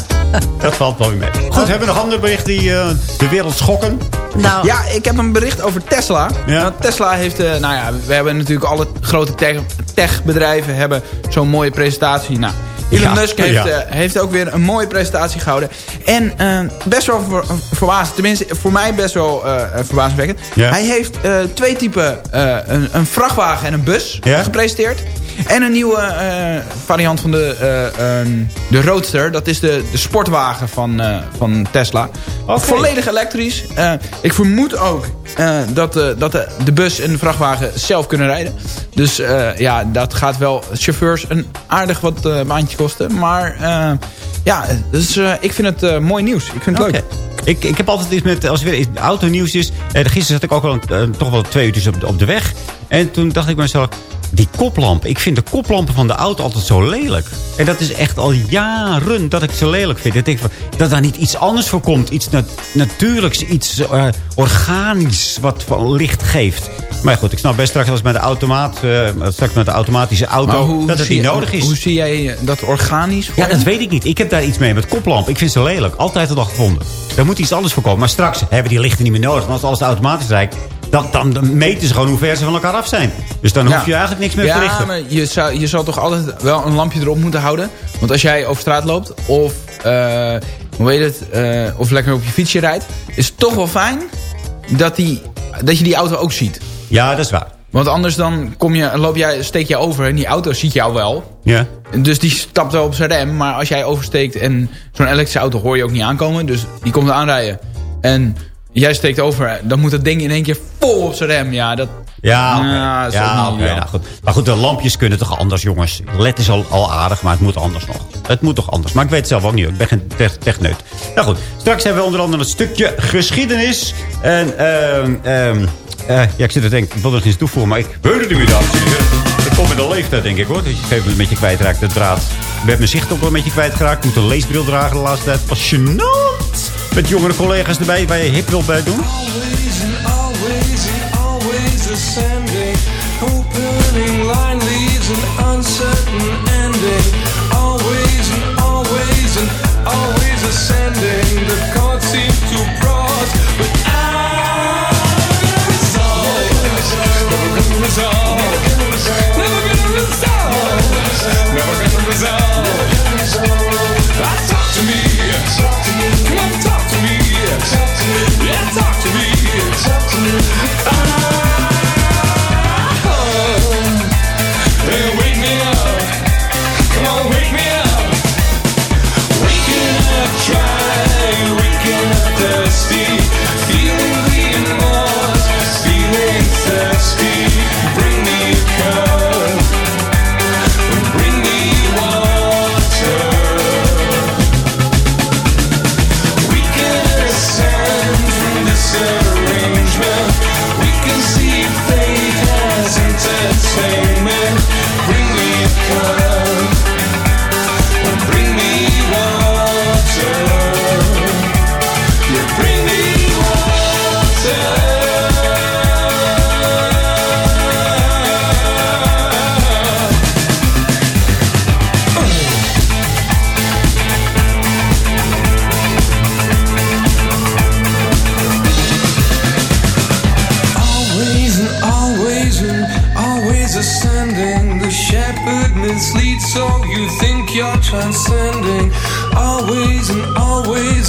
dat valt wel weer mee. Goed, hebben we nog andere berichten die uh, de wereld schokken? Nou. Ja, ik heb een bericht over Tesla. Ja. Nou, Tesla heeft, uh, nou ja, we hebben natuurlijk alle grote techbedrijven tech hebben zo'n mooie presentatie. Nou, Elon Musk heeft, ja. uh, heeft ook weer een mooie presentatie gehouden. En uh, best wel ver, verbaasd. Tenminste, voor mij best wel uh, verbazingwekkend. Hij heeft twee typen, een, een, vrachtwagen en een bus gepresenteerd. En een nieuwe uh, variant van de, uh, um, de Roadster. Dat is de, de sportwagen van, uh, van Tesla. Okay. Volledig elektrisch. ik vermoed ook dat, dat de, de, bus en de vrachtwagen zelf kunnen rijden. Dus ja, dat gaat wel chauffeurs een aardig wat baantje kosten. Maar ja, dus, ik vind het mooi nieuws. Ik vind het okay. leuk. Ik, ik heb altijd iets met, als er weer autonieuws is... gisteren zat ik ook wel een, toch wel twee uurtjes op, op de weg. En toen dacht ik mezelf die koplamp. Ik vind de koplampen van de auto altijd zo lelijk. En dat is echt al jaren dat ik ze lelijk vind. Ik denk van, dat daar niet iets anders voor komt. Iets nat natuurlijks, iets uh, organisch wat van licht geeft. Maar goed, ik snap best straks als met de automaat, uh, straks met de automatische auto, dat het niet nodig is. Hoe zie jij dat organisch? Ja, dat weet ik niet. Ik heb daar iets mee met koplamp. Ik vind ze lelijk. Altijd al gevonden. Daar moet iets anders voor komen. Maar straks hebben die lichten niet meer nodig. Want als alles automatisch rijdt, dan, dan meten ze gewoon hoe ver ze van elkaar af zijn. Dus dan ja. hoef je eigenlijk niks meer te richten. Ja, maar je zou, je zou toch altijd wel een lampje erop moeten houden. Want als jij over straat loopt of, uh, hoe weet het, uh, of lekker op je fietsje rijdt... is het toch wel fijn dat, die, dat je die auto ook ziet. Ja, dat is waar. Want anders dan kom je, loop jij, steek je over en die auto ziet jou wel. Ja. Dus die stapt wel op zijn rem. Maar als jij oversteekt en zo'n elektrische auto hoor je ook niet aankomen. Dus die komt aanrijden. En jij steekt over, dan moet dat ding in één keer vol op zijn rem. Ja, dat... Ja, okay. ja, ja, okay, nou goed. Maar goed, de lampjes kunnen toch anders, jongens. LED is al, al aardig, maar het moet anders nog. Het moet toch anders. Maar ik weet het zelf ook niet. Ik ben geen techneut. Nou goed, straks hebben we onder andere een stukje geschiedenis. En, uh, um, uh, ja, ik zit er denk ik, ik wil er nog iets toevoegen, maar ik het niet meer, dames en heren. Ik kom in de leeftijd, denk ik, hoor. Dat je gegeven een beetje kwijtraakt, de draad. Ik ben mijn zicht ook wel een beetje kwijtgeraakt. Ik moet een leesbril dragen de laatste tijd. Passionant! Met jongere collega's erbij, waar je hip wil bij doen. to me. It's up to me.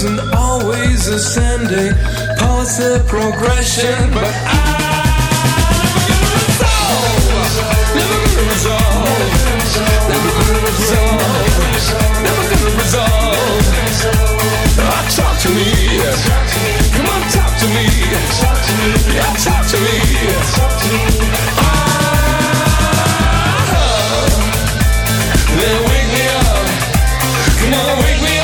Always and always ascending. Positive progression, but I. Never gonna resolve. Never gonna resolve. Never gonna resolve. Talk to me. Come on, talk to me. Yeah, talk to me. Ah, then wake me up. Come on, wake me up.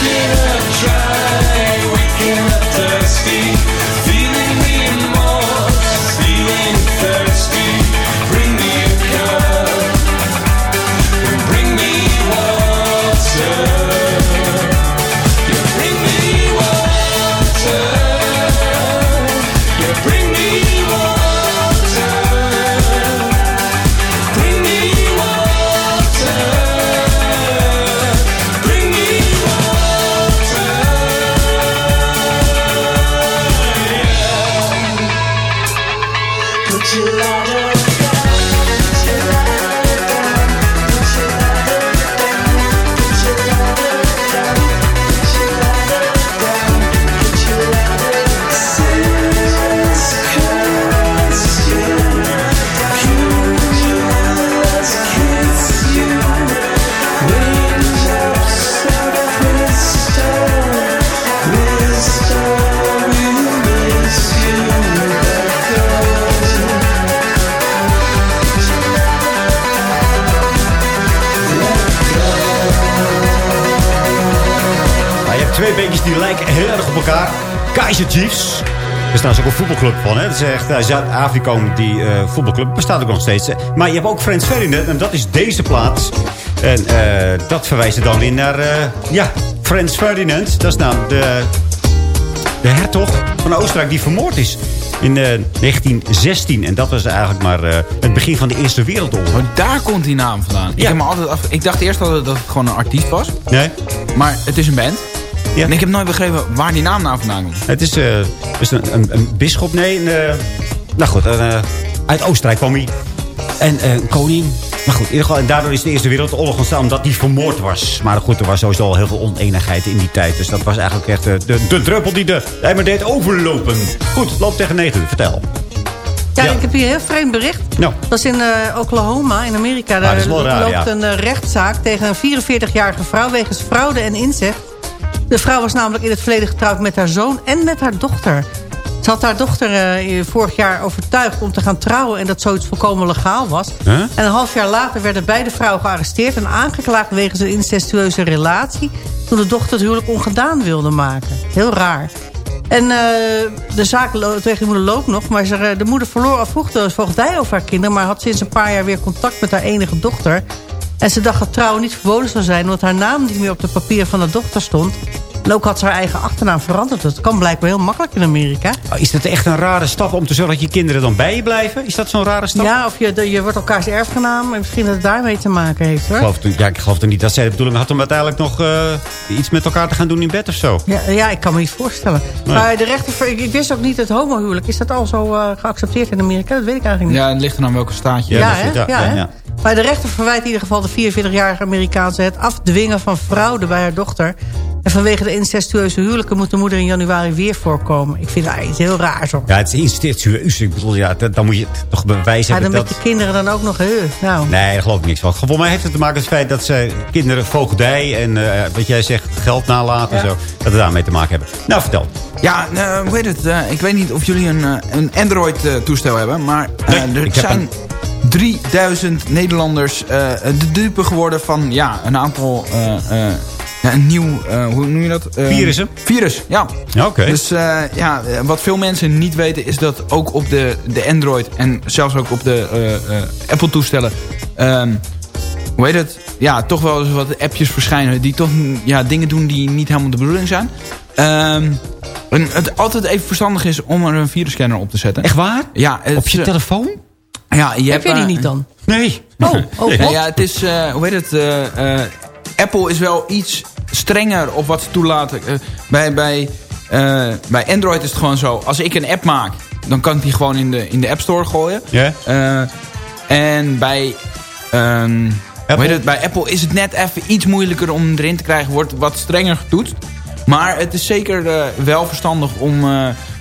Waking up dry, waking up thirsty. Feeling remorse, Kaiser Chiefs. Er ook een voetbalclub van. Hè? Dat is echt uh, Zuid-Afrika, die eh, voetbalclub. Bestaat ook nog steeds. hè. Maar je hebt ook Frans Ferdinand. En dat is deze plaats. En eh, dat verwijst er dan weer naar... ja, Frans Ferdinand. Dat is nou de, de hertog van Oostenrijk die vermoord is. In eh, 1916. En dat was eigenlijk maar het begin van de Eerste Wereldoorlog. Maar daar komt die naam vandaan. Ik, heb me altijd af, ik dacht eerst altijd dat het gewoon een artiest was. Nee. Maar het is een band. Ja. En ik heb nooit begrepen waar die naam nou vandaan komt. Het is, eh, is een, een, een bisschop, nee. Een, eh, nou goed, een, eh, uit Oostenrijk kwam hij. En eh, een koning. Maar goed, in ieder geval, en daardoor is de Eerste Wereldoorlog ontstaan omdat hij vermoord was. Maar goed, er was sowieso al heel veel oneenigheid in die tijd. Dus dat was eigenlijk echt de, de druppel die de maar deed overlopen. Goed, loop tegen 9 uur, vertel. Ja, Ja. ik heb hier een heel vreemd bericht. Nou. Dat is in eh, Oklahoma, in Amerika. Ah, Daar dat is wel raar, loopt ja. een rechtszaak tegen een 44-jarige vrouw... wegens fraude en inzet. De vrouw was namelijk in het verleden getrouwd met haar zoon en met haar dochter. Ze had haar dochter eh, vorig jaar overtuigd om te gaan trouwen... en dat zoiets volkomen legaal was. Huh? En een half jaar later werden beide vrouwen gearresteerd... en aangeklaagd wegens een incestueuze relatie... toen de dochter het huwelijk ongedaan wilde maken. Heel raar. En eh, de zaak tegen de moeder loopt nog. Maar ze, eh, de moeder verloor al vroeg de voogdij over haar kinderen... maar had sinds een paar jaar weer contact met haar enige dochter. En ze dacht dat trouwen niet verboden zou zijn... omdat haar naam niet meer op de papier van de dochter stond. En ook had ze haar eigen achternaam veranderd. Dat kan blijkbaar heel makkelijk in Amerika. Oh, Is dat echt een rare stap om te zorgen dat je kinderen dan bij je blijven? Is dat zo'n rare stap? Ja, of je, je wordt elkaars erfgenaam. En misschien dat het daarmee te maken heeft, Ik hoor. geloof, ja, ik geloof er niet dat zij de bedoeling had om uiteindelijk nog eh, iets met elkaar te gaan doen in bed of zo. Ja, ja, ik kan me niet voorstellen. Nee. Maar de rechter, ik, ik wist ook niet het homohuwelijk. Is dat al zo eh, geaccepteerd in Amerika? Dat weet ik eigenlijk niet. Ja, het ligt er aan welke staat je Ja, ja, ja, ja, ja. Maar de rechter verwijt in ieder geval de 44-jarige Amerikaanse... het afdwingen van fraude bij haar dochter. En vanwege de incestueuze huwelijken... moet de moeder in januari weer voorkomen. Ik vind dat iets heel raars. Hoor. Ja, het is instinctueus. Ik bedoel, ja, dat- dan moet je toch bewijzen Ja, dan hebben met dat... je kinderen dan ook nog... Heu, nou. Nee, daar geloof ik niks van. Volgens mij heeft het te maken met het feit dat ze kinderen voogdij... en eh, wat jij zegt, geld nalaten en zo. Dat het daarmee te maken hebben. Nou, vertel. Ja, eh, hoe heet het? Eh, ik weet niet of jullie een, eh, een Android-toestel hebben. Maar eh, Nee, er ik heb zijn 3000 Nederlanders eh, de dupe geworden van ja, een aantal... eh, eh, ja, een nieuw, eh, hoe noem je dat? Eh, Virussen? Virus, ja. Ja, oké. Dus eh, ja, wat veel mensen niet weten is dat ook op de, de Android en zelfs ook op de eh, eh, Apple-toestellen... ehm, hoe heet het? Ja, toch wel eens wat appjes verschijnen die toch ja, dingen doen die niet helemaal de bedoeling zijn. Ehm, en het altijd even verstandig is om er een virusscanner op te zetten. Echt waar? Ja. het Op je telefoon? Ja, je Heb hebt, je die niet dan? Nee. Oh, oh ja, wat? ja, het is, eh, hoe heet het, eh, eh, Apple is wel iets strenger op wat ze toelaten. Eh, bij, bij, eh, bij Android is het gewoon zo, als ik een app maak, dan kan ik die gewoon in de, in de App Store gooien. Ja? Eh, en bij ehm, het, bij Apple is het net even iets moeilijker om erin te krijgen. Wordt wat strenger getoetst. Maar het is zeker wel verstandig om...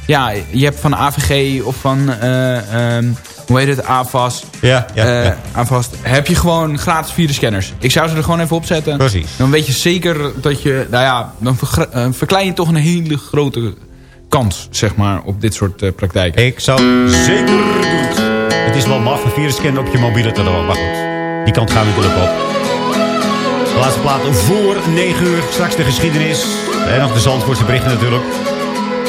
ja, je hebt van AVG of van... eh, ehm, hoe heet het? AVAS. Ja, ja, Eh, ja. Heb je gewoon gratis virusscanners. Ik zou ze er gewoon even op zetten. Precies. Dan weet je zeker dat je... Nou ja, dan eh, verklein je toch een hele grote kans, zeg maar, op dit soort eh, praktijken. Ik zou zeker doen. Het is wel maf, een virus scannen op je mobiele telefoon. Maar goed, die kant gaan we natuurlijk op. De laatste plaat voor 9 uur. Straks de geschiedenis. En nog de Zandvoortse berichten natuurlijk.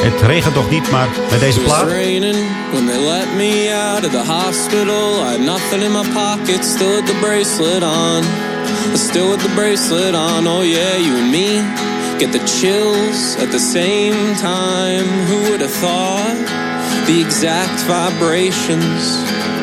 Het regent toch niet, maar met deze plaat... raining when they let me out of the hospital. I had nothing in my pocket, still with the bracelet on. Still with the bracelet on, oh yeah, you and me get the chills at the same time. Who would have thought the exact vibrations?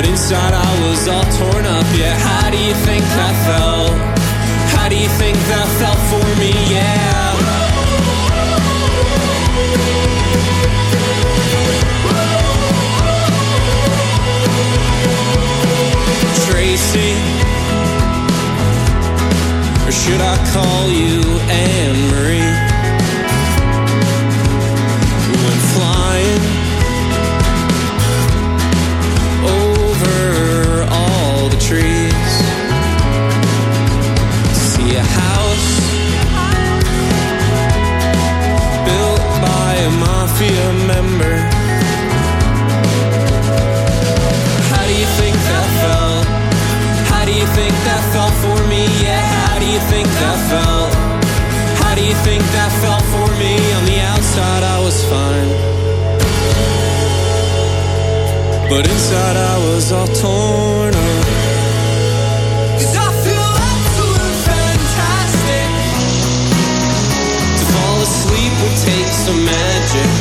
But inside I was all torn up. Yeah, how do you think that felt? How do you think that felt for me? Yeah. Tracy, or should I call you Anne Marie? Was fine. But inside I was all torn up. 'Cause I feel absolute fantastic. To fall asleep would take some magic.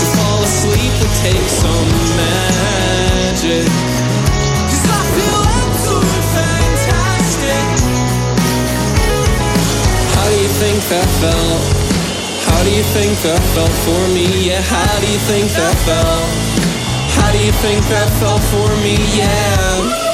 To fall asleep would take some magic. 'Cause I feel absolute fantastic. How do you think that felt? How do you think that felt for me? Yeah, how do you think that felt? How do you think that felt for me? Yeah.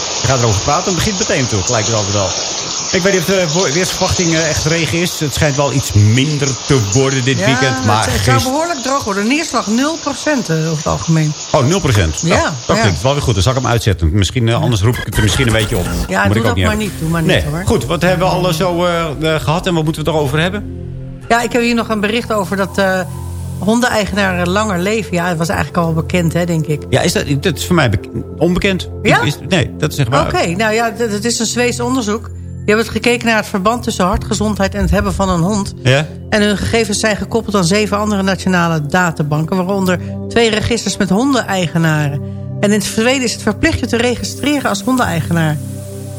gaat erover praten en begint meteen toe. Lijkt het altijd al. Ik weet niet of de weersverwachting eh, echt regen is. Het schijnt wel iets minder te worden dit Ja, weekend. Maar het, het zou behoorlijk droog worden. Neerslag 0% eh, over het algemeen. Oh, 0 procent. Ja, dat ja. klinkt wel weer goed. Dan zal ik hem uitzetten. Misschien, eh, anders roep ik het er misschien een beetje op. Ja, Moet doe ik dat maar niet. Doe maar niet nee. hoor. Goed, wat hebben we al zo eh, eh, gehad en wat moeten we het erover hebben? Ja, ik heb hier nog een bericht over dat hondeneigenaren langer leven. Ja, het was eigenlijk al bekend, hè, denk ik. Ja, is dat, dat is voor mij bek- onbekend. Ja? Is- nee, dat is echt waar. Oké, nou ja, het het is een Zweeds onderzoek. Die hebben gekeken naar het verband tussen hartgezondheid en het hebben van een hond. Ja? En hun gegevens zijn gekoppeld aan zeven andere nationale databanken... waaronder twee registers met hondeneigenaren. En in het verleden is het verplicht je te registreren als hondeneigenaar.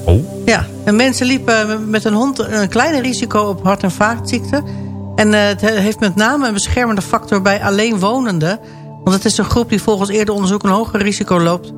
Oh. Ja, en mensen liepen met een hond een kleiner risico op hart- en vaatziekten. En eh, het heeft met name een beschermende factor bij alleenwonenden. Want het is een groep die volgens eerder onderzoek een hoger risico loopt...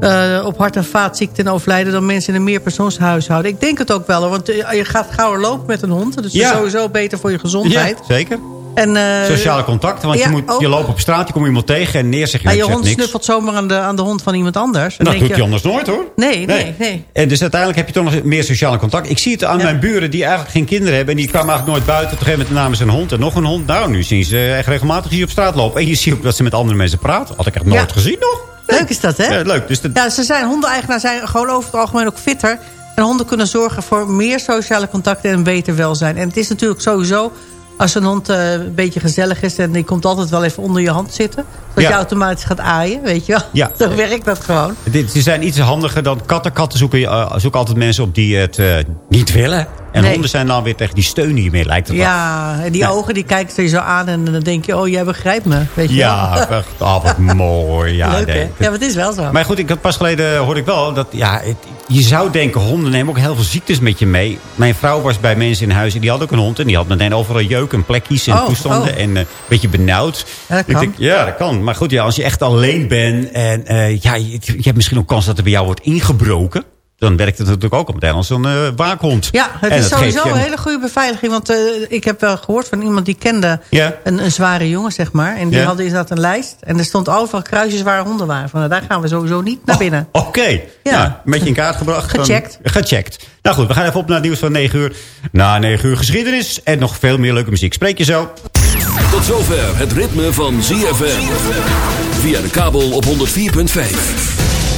eh, op hart- en vaatziekten en overlijden dan mensen in een meerpersoonshuishouden. Ik denk het ook wel, want eh, je gaat gauwer lopen met een hond. Dus dat Ja. is sowieso beter voor je gezondheid. Ja, zeker. En, eh, Sociale contacten, want ja, je, moet, je loopt op straat, je komt iemand tegen en neer zeg je, En ik je hond niks. snuffelt zomaar aan de, aan de hond van iemand anders. Dan Dat denk doet je, anders nooit hoor. Nee, nee, nee. En dus uiteindelijk heb je toch nog meer sociale contact. Ik zie het aan mijn buren die eigenlijk geen kinderen hebben. En die kwamen eigenlijk nooit buiten. Op een gegeven moment namen ze een hond en nog een hond. Nou, nu zien ze echt regelmatig hier op straat lopen. En je ziet ook dat ze met andere mensen praten. Had ik echt nooit Ja. gezien nog. Leuk is dat, hè? Ja, leuk. Dus dat, Ja, ze zijn, hondeneigenaren zijn gewoon over het algemeen ook fitter. En honden kunnen zorgen voor meer sociale contacten en beter welzijn. En het is natuurlijk sowieso, als een hond eh, een beetje gezellig is... en die komt altijd wel even onder je hand zitten... Ja. je automatisch gaat aaien, weet je wel. Ja. Zo werkt dat gewoon. Dit, ze zijn iets handiger dan katten. Katten zoeken, je, eh, zoeken altijd mensen op die het eh, niet willen. En Nee. honden zijn dan weer tegen die steun niet meer, lijkt het wel. Ja, en die ogen die kijken je zo aan en dan denk je... oh, jij begrijpt me, weet je Ja, wel. echt, oh, wat mooi. Ja, Leuk, nee. hè? Ja, maar het is wel zo. Maar goed, ik, had pas geleden hoorde ik wel dat ja, het- je zou denken, honden nemen ook heel veel ziektes met je mee. Mijn vrouw was bij mensen in huis en die had ook een hond. En die had meteen overal jeuk en plekjes en Oh, toestanden. oh. En eh, een beetje benauwd. Ja, dat Ik kan. denk, ja, dat kan. Maar goed, ja, als je echt alleen bent en eh, ja, je, je hebt misschien ook kans dat er bij jou wordt ingebroken. Dan werkt het natuurlijk ook al meteen als een eh, waakhond. Ja, het En is sowieso je een hele goede beveiliging. Want eh, ik heb wel gehoord van iemand die kende Ja. een, een zware jongen, zeg maar. En die Ja. had inderdaad een lijst. En er stond overal kruisjes waar honden waren. Van, nou, daar gaan we sowieso niet naar binnen. Oké, Ja. nou, een beetje in kaart gebracht. Dan- Gecheckt. Gecheckt. Nou goed, we gaan even op naar het nieuws van 9 uur. Na 9 uur geschiedenis en nog veel meer leuke muziek. Spreek je zo. Tot zover het ritme van ZFM. Via de kabel op 104.5.